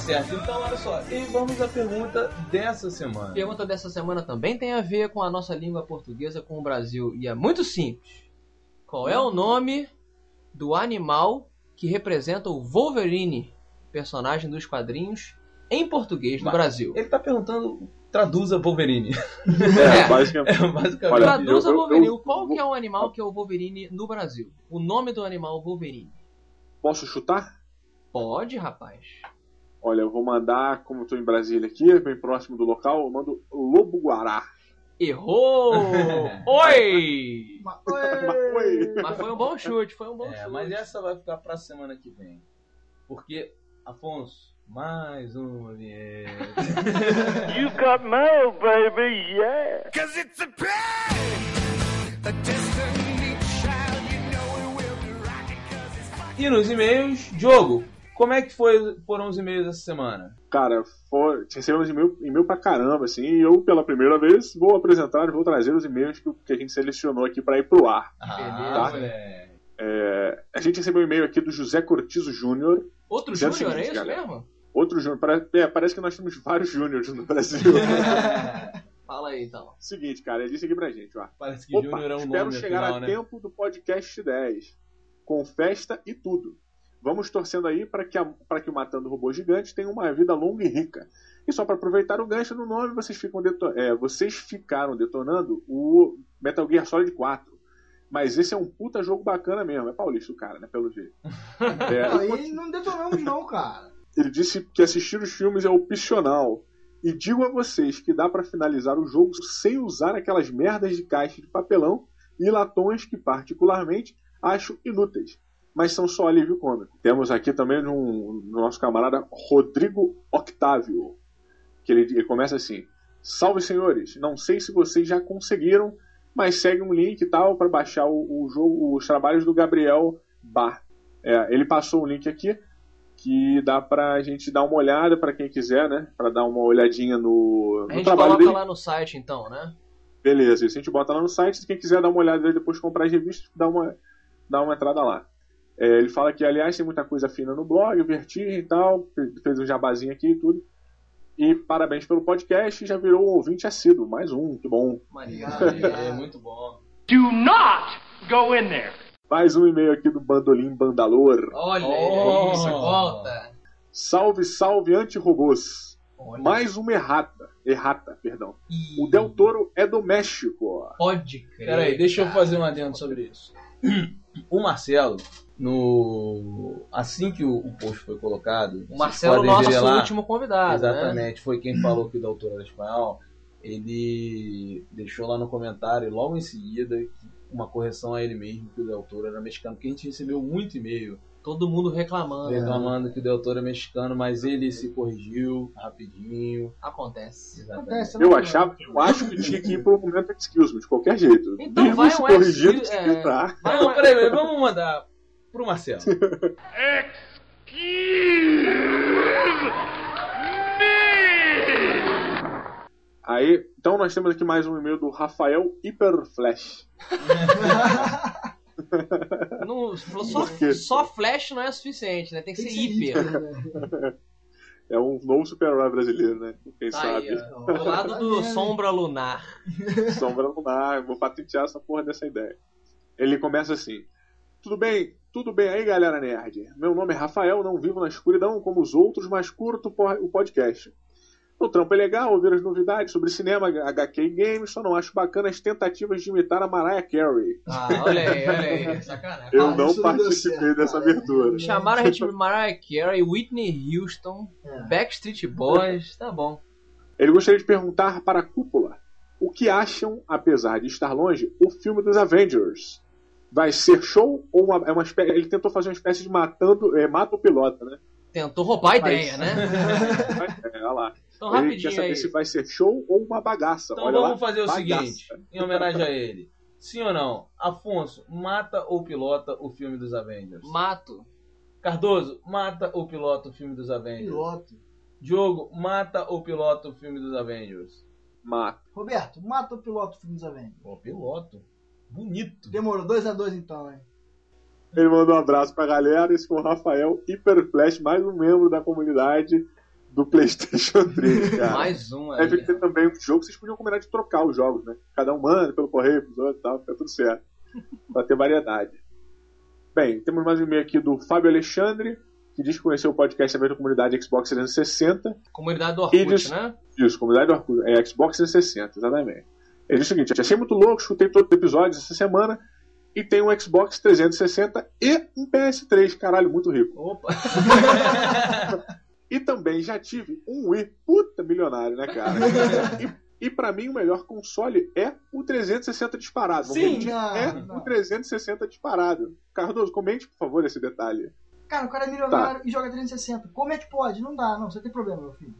Certo, então olha só. E vamos à pergunta dessa A semana. pergunta dessa semana também tem a ver com a nossa língua portuguesa, com o Brasil, e é muito simples. Qual é o nome do animal que representa o Wolverine, personagem dos quadrinhos, em português no Mas- Brasil? Ele tá perguntando, traduza Wolverine. É. basicamente. É basicamente. Olha, Traduza eu- eu- Wolverine. eu- Qual que é o animal que é o Wolverine no Brasil? O nome do animal Wolverine. Posso chutar? Pode, rapaz. Olha, eu vou mandar, como eu tô em Brasília aqui, bem próximo do local, eu mando Lobo Guará. Errou! Oi! Mas- Oi. Mas foi um bom chute, foi um bom É, chute. mas essa vai ficar pra semana que vem. Porque, Afonso, mais uma vinheta. You got mail, baby, yeah. e nos e-mails, Diogo, como é que foi, foram os e-mails essa semana? Cara, foi, recebemos e-mail, e-mail pra caramba, assim, e eu, pela primeira vez, vou apresentar, vou trazer os e-mails que, que a gente selecionou aqui pra ir pro ar. Ah, moleque. É, a gente recebeu um e-mail aqui do José Cortizo Júnior, Outro Júnior, é isso galera. mesmo? outro Júnior, pare- é, parece que nós temos vários Júniors no Brasil. Fala aí então. Seguinte, cara, ele disse aqui pra gente, ó. Parece que Opa, Júnior é um espero nome chegar afinal, a né? tempo do podcast 10, com festa e tudo. Vamos torcendo aí para que, a- que o Matando Robô Gigante tenha uma vida longa e rica. E só para aproveitar o gancho do nome, vocês, ficam é, vocês ficaram detonando o Metal Gear Solid 4. Mas esse é um puta jogo bacana mesmo. É paulista o cara, né? Pelo jeito. É, Aí não detonamos não, cara. ele disse que assistir os filmes é opcional. E digo a vocês que dá pra finalizar o jogo sem usar aquelas merdas de caixa de papelão e latões que particularmente acho inúteis, mas são só alívio cômico. Temos aqui também um, nosso camarada Rodrigo Octávio, que ele, ele começa assim: Salve senhores, não sei se vocês já conseguiram, mas segue um link e tal para baixar o, o jogo, os trabalhos do Gabriel Bar. É, ele passou um link aqui que dá pra gente dar uma olhada pra quem quiser, né? Pra dar uma olhadinha no, A no gente trabalho dele. lá no site então, né? Beleza, isso a gente bota lá no site. Quem quiser dar uma olhada depois comprar as revistas, dá uma, dá uma entrada lá. É, ele fala que, aliás, tem muita coisa fina no blog, vertigem e tal. fe- Fez um jabazinho aqui e tudo. E parabéns pelo podcast, já virou um ouvinte assíduo. Mais um, que bom. Maneiro. É, muito bom. Do not go in there. Mais um e-mail aqui do Bandolim Bandalor. Olha Oh. isso, volta. Salve, salve, anti-robôs. Olha. Mais uma errata. Errata, perdão. Ih, O Del Toro é do México. Pode crer. Peraí, deixa eu fazer um adendo sobre isso. O Marcelo, no assim que o, o post foi colocado, O Marcelo, nosso lá, último convidado, né? Exatamente, foi quem falou que o doutor era espanhol. Ele deixou lá no comentário, logo em seguida, uma correção a ele mesmo, que o Del Toro era mexicano, porque a gente recebeu muito e-mail Todo mundo reclamando. né? reclamando que o Del Toro é mexicano, mas ele se corrigiu rapidinho. Acontece. Exatamente. Acontece, Eu né? achava, eu acho que tinha que ir pro momento excuse me, de qualquer jeito. Então Mesmo vai se um corrigindo, é. Vai peraí, peraí, vamos mandar pro Marcelo. Aí, então nós temos aqui mais um e-mail do Rafael Hyperflash. Não, só, só flash não é suficiente, né? Tem que ser hiper. hiper? É um novo super-herói brasileiro, né? Quem Tá sabe? aí. Do lado do Sombra Lunar. Sombra lunar, vou patentear essa porra dessa ideia. Ele começa assim: Tudo bem, tudo bem aí, galera nerd. Meu nome é Rafael, não vivo na escuridão como os outros, mas curto o podcast. O trampo é legal, ouvir as novidades sobre cinema, HQ e games, só não acho bacana as tentativas de imitar a Mariah Carey. Ah, olha aí, olha aí. Sacanagem. Eu Ah, não participei certo, dessa cara. abertura. Chamaram a gente de Mariah Carey, Whitney Houston, É. Backstreet Boys, tá bom. Ele gostaria de perguntar para a cúpula o que acham, apesar de estar longe, o filme dos Avengers. Vai ser show ou uma, é uma espécie, ele tentou fazer uma espécie de matando, é, mata o pilota, né? Tentou roubar a Mas- ideia, né? É, olha lá. Então, ele quer rapidinho saber aí. se vai ser show ou uma bagaça. Então Olha vamos lá, fazer o bagaça. seguinte, em homenagem a ele. Sim ou não? Afonso, mata ou pilota o filme dos Avengers? Mato. Cardoso, mata ou pilota o filme dos Avengers? Piloto. Diogo, mata ou pilota o filme dos Avengers? Mata. Roberto, mata o piloto do filme dos Avengers. Pô, piloto. Bonito. Demorou 2x2 então, hein? Ele mandou um abraço pra galera. Esse foi o Rafael Hyperflash, mais um membro da comunidade do PlayStation 3, cara. Mais um aí. Deve ter também um jogo, vocês podiam combinar de trocar os jogos, né? Cada um manda pelo correio pros outros e tal, fica tudo certo. pra ter variedade. Bem, temos mais um e-mail aqui do Fábio Alexandre, que diz que conheceu o podcast também da comunidade Xbox 360. Comunidade do Orkut, diz- né? Isso, comunidade do Orkut, é Xbox 360, exatamente. Ele diz o seguinte: achei muito louco, escutei todos os episódios essa semana e tem um Xbox 360 e um PS3, caralho, muito rico. Opa. E também já tive um Wii, puta milionário, né, cara? e, e para mim o melhor console é o 360 disparado. Sim, não, é não. o 360 disparado. Cardoso, comente, por favor, esse detalhe. Cara, o cara é milionário e joga 360. Como é que pode? Não dá, não. Você tem problema, meu filho.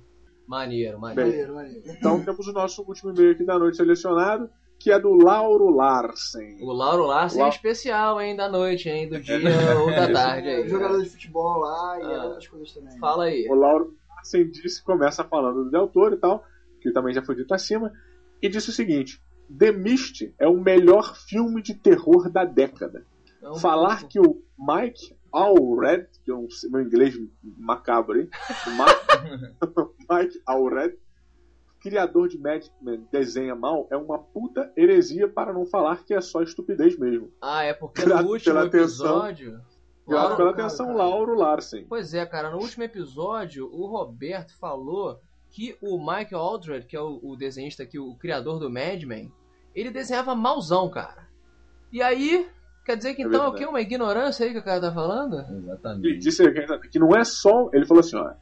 Maneiro, maneiro. Maneiro, maneiro. Então temos o nosso último e-mail aqui da noite selecionado, que é do Lauro Larsen. O Lauro Larsen é Lau- especial, hein, da noite, hein, do dia ou da tarde aí. Jogador de futebol lá e Ah. outras coisas também. Fala aí. O Lauro Larsen disse, começa falando do Del Toro e tal, que também já foi dito acima, e disse o seguinte: The Mist é o melhor filme de terror da década. É um Falar pouco. que o Mike Allred, que é um meu inglês macabro, hein? Mike Allred, criador de Mad Men, desenha mal, é uma puta heresia para não falar que é só estupidez mesmo. Ah, é porque no último pela atenção. episódio. Lauro- pela cara, atenção, cara. Lauro Larsen. Pois é, cara, no último episódio, o Roberto falou que o Mike Aldred, que é o, o desenhista aqui, o criador do Mad Men, ele desenhava malzão, cara. E aí, quer dizer que É então é o verdade. quê? Uma ignorância aí que o cara tá falando? Ele Exatamente. disse que não é só. Ele falou assim: ó,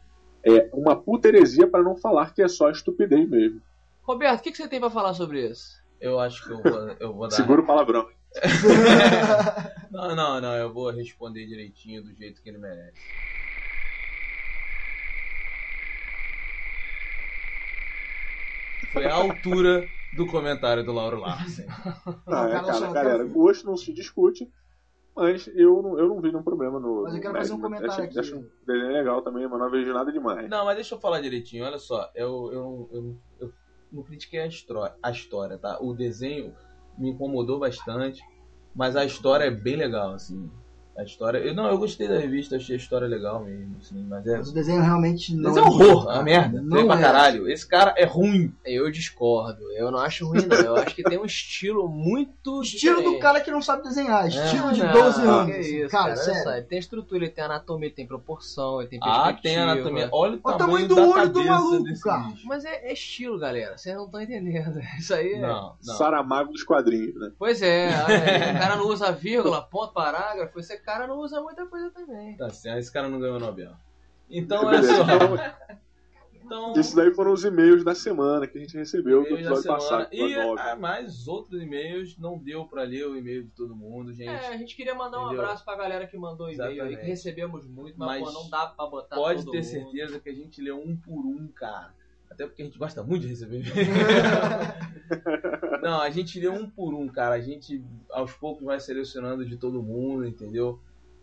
é uma puta heresia para não falar que é só estupidez mesmo. Roberto, o que, que você tem pra falar sobre isso? Eu acho que eu vou, eu vou dar. Segura o palavrão. Não, não, não. Eu vou responder direitinho do jeito que ele merece. Foi a altura do comentário do Lauro Larsen. Ah, é, cara, galera, gosto não se discute, mas eu não, eu não vi nenhum problema no. Mas eu no quero fazer um comentário Acho- aqui. Acho um desenho legal também, mas não vejo nada demais. Não, mas deixa eu falar direitinho. Olha só, eu, eu, eu, eu não critiquei a história, a história, tá? O desenho me incomodou bastante, mas a história é bem legal, assim. A história. Eu, não, eu gostei da revista, achei a história legal mesmo, assim, mas é. Mas o desenho realmente não Mas é horror, é uma merda. Não Não pra é. caralho. Esse cara é ruim. Eu discordo. Eu não acho ruim, não. Eu acho que tem um estilo muito. Estilo do diferente. cara que não sabe desenhar. Estilo de Não, 12 que anos. isso, cara, cara, sério. ele tem estrutura, ele tem anatomia, ele tem proporção, ele tem Ah, perspectiva. tem anatomia. Olha o Olha o tamanho, do da olho do maluco, cara. bicho. Mas é, é estilo, galera. Vocês não estão entendendo. Isso aí é. Não, não. Saramago dos quadrinhos, né? Pois é, olha aí, o cara não usa vírgula, ponto, parágrafo. Esse cara não usa muita coisa também. Tá certo, esse cara não ganhou Nobel. Então, olha Beleza, só. então, Então, esses daí foram os e-mails da semana que a gente recebeu do episódio passado. E ah, mais outros e-mails. Não deu pra ler o e-mail de todo mundo, gente. É, a gente queria mandar um Entendeu? abraço pra galera que mandou e-mail aí, que recebemos muito, mas, Mas pô, não dá pra botar Pode todo ter mundo. certeza que a gente lê um por um, cara. Até porque a gente gosta muito de receber. Não, a gente lê um por um, cara. A gente aos poucos vai selecionando de todo mundo, entendeu?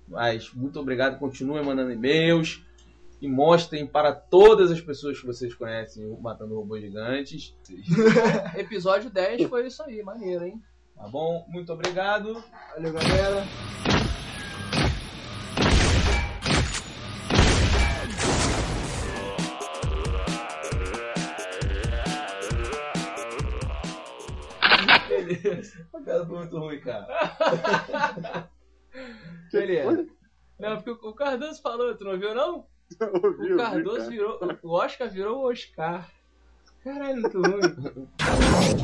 Mas muito obrigado. Continuem mandando e-mails e mostrem para todas as pessoas que vocês conhecem o Matando Robôs Gigantes. Episódio 10 foi isso aí, maneiro, hein? Tá bom? Muito obrigado. Valeu, galera. Beleza. A piada foi muito ruim, cara. Beleza. Não, porque o Cardoso falou, tu não viu não? Ouvi, ouvi, O Cardoso cara. virou. O Oscar virou o Oscar. Caralho, muito ruim.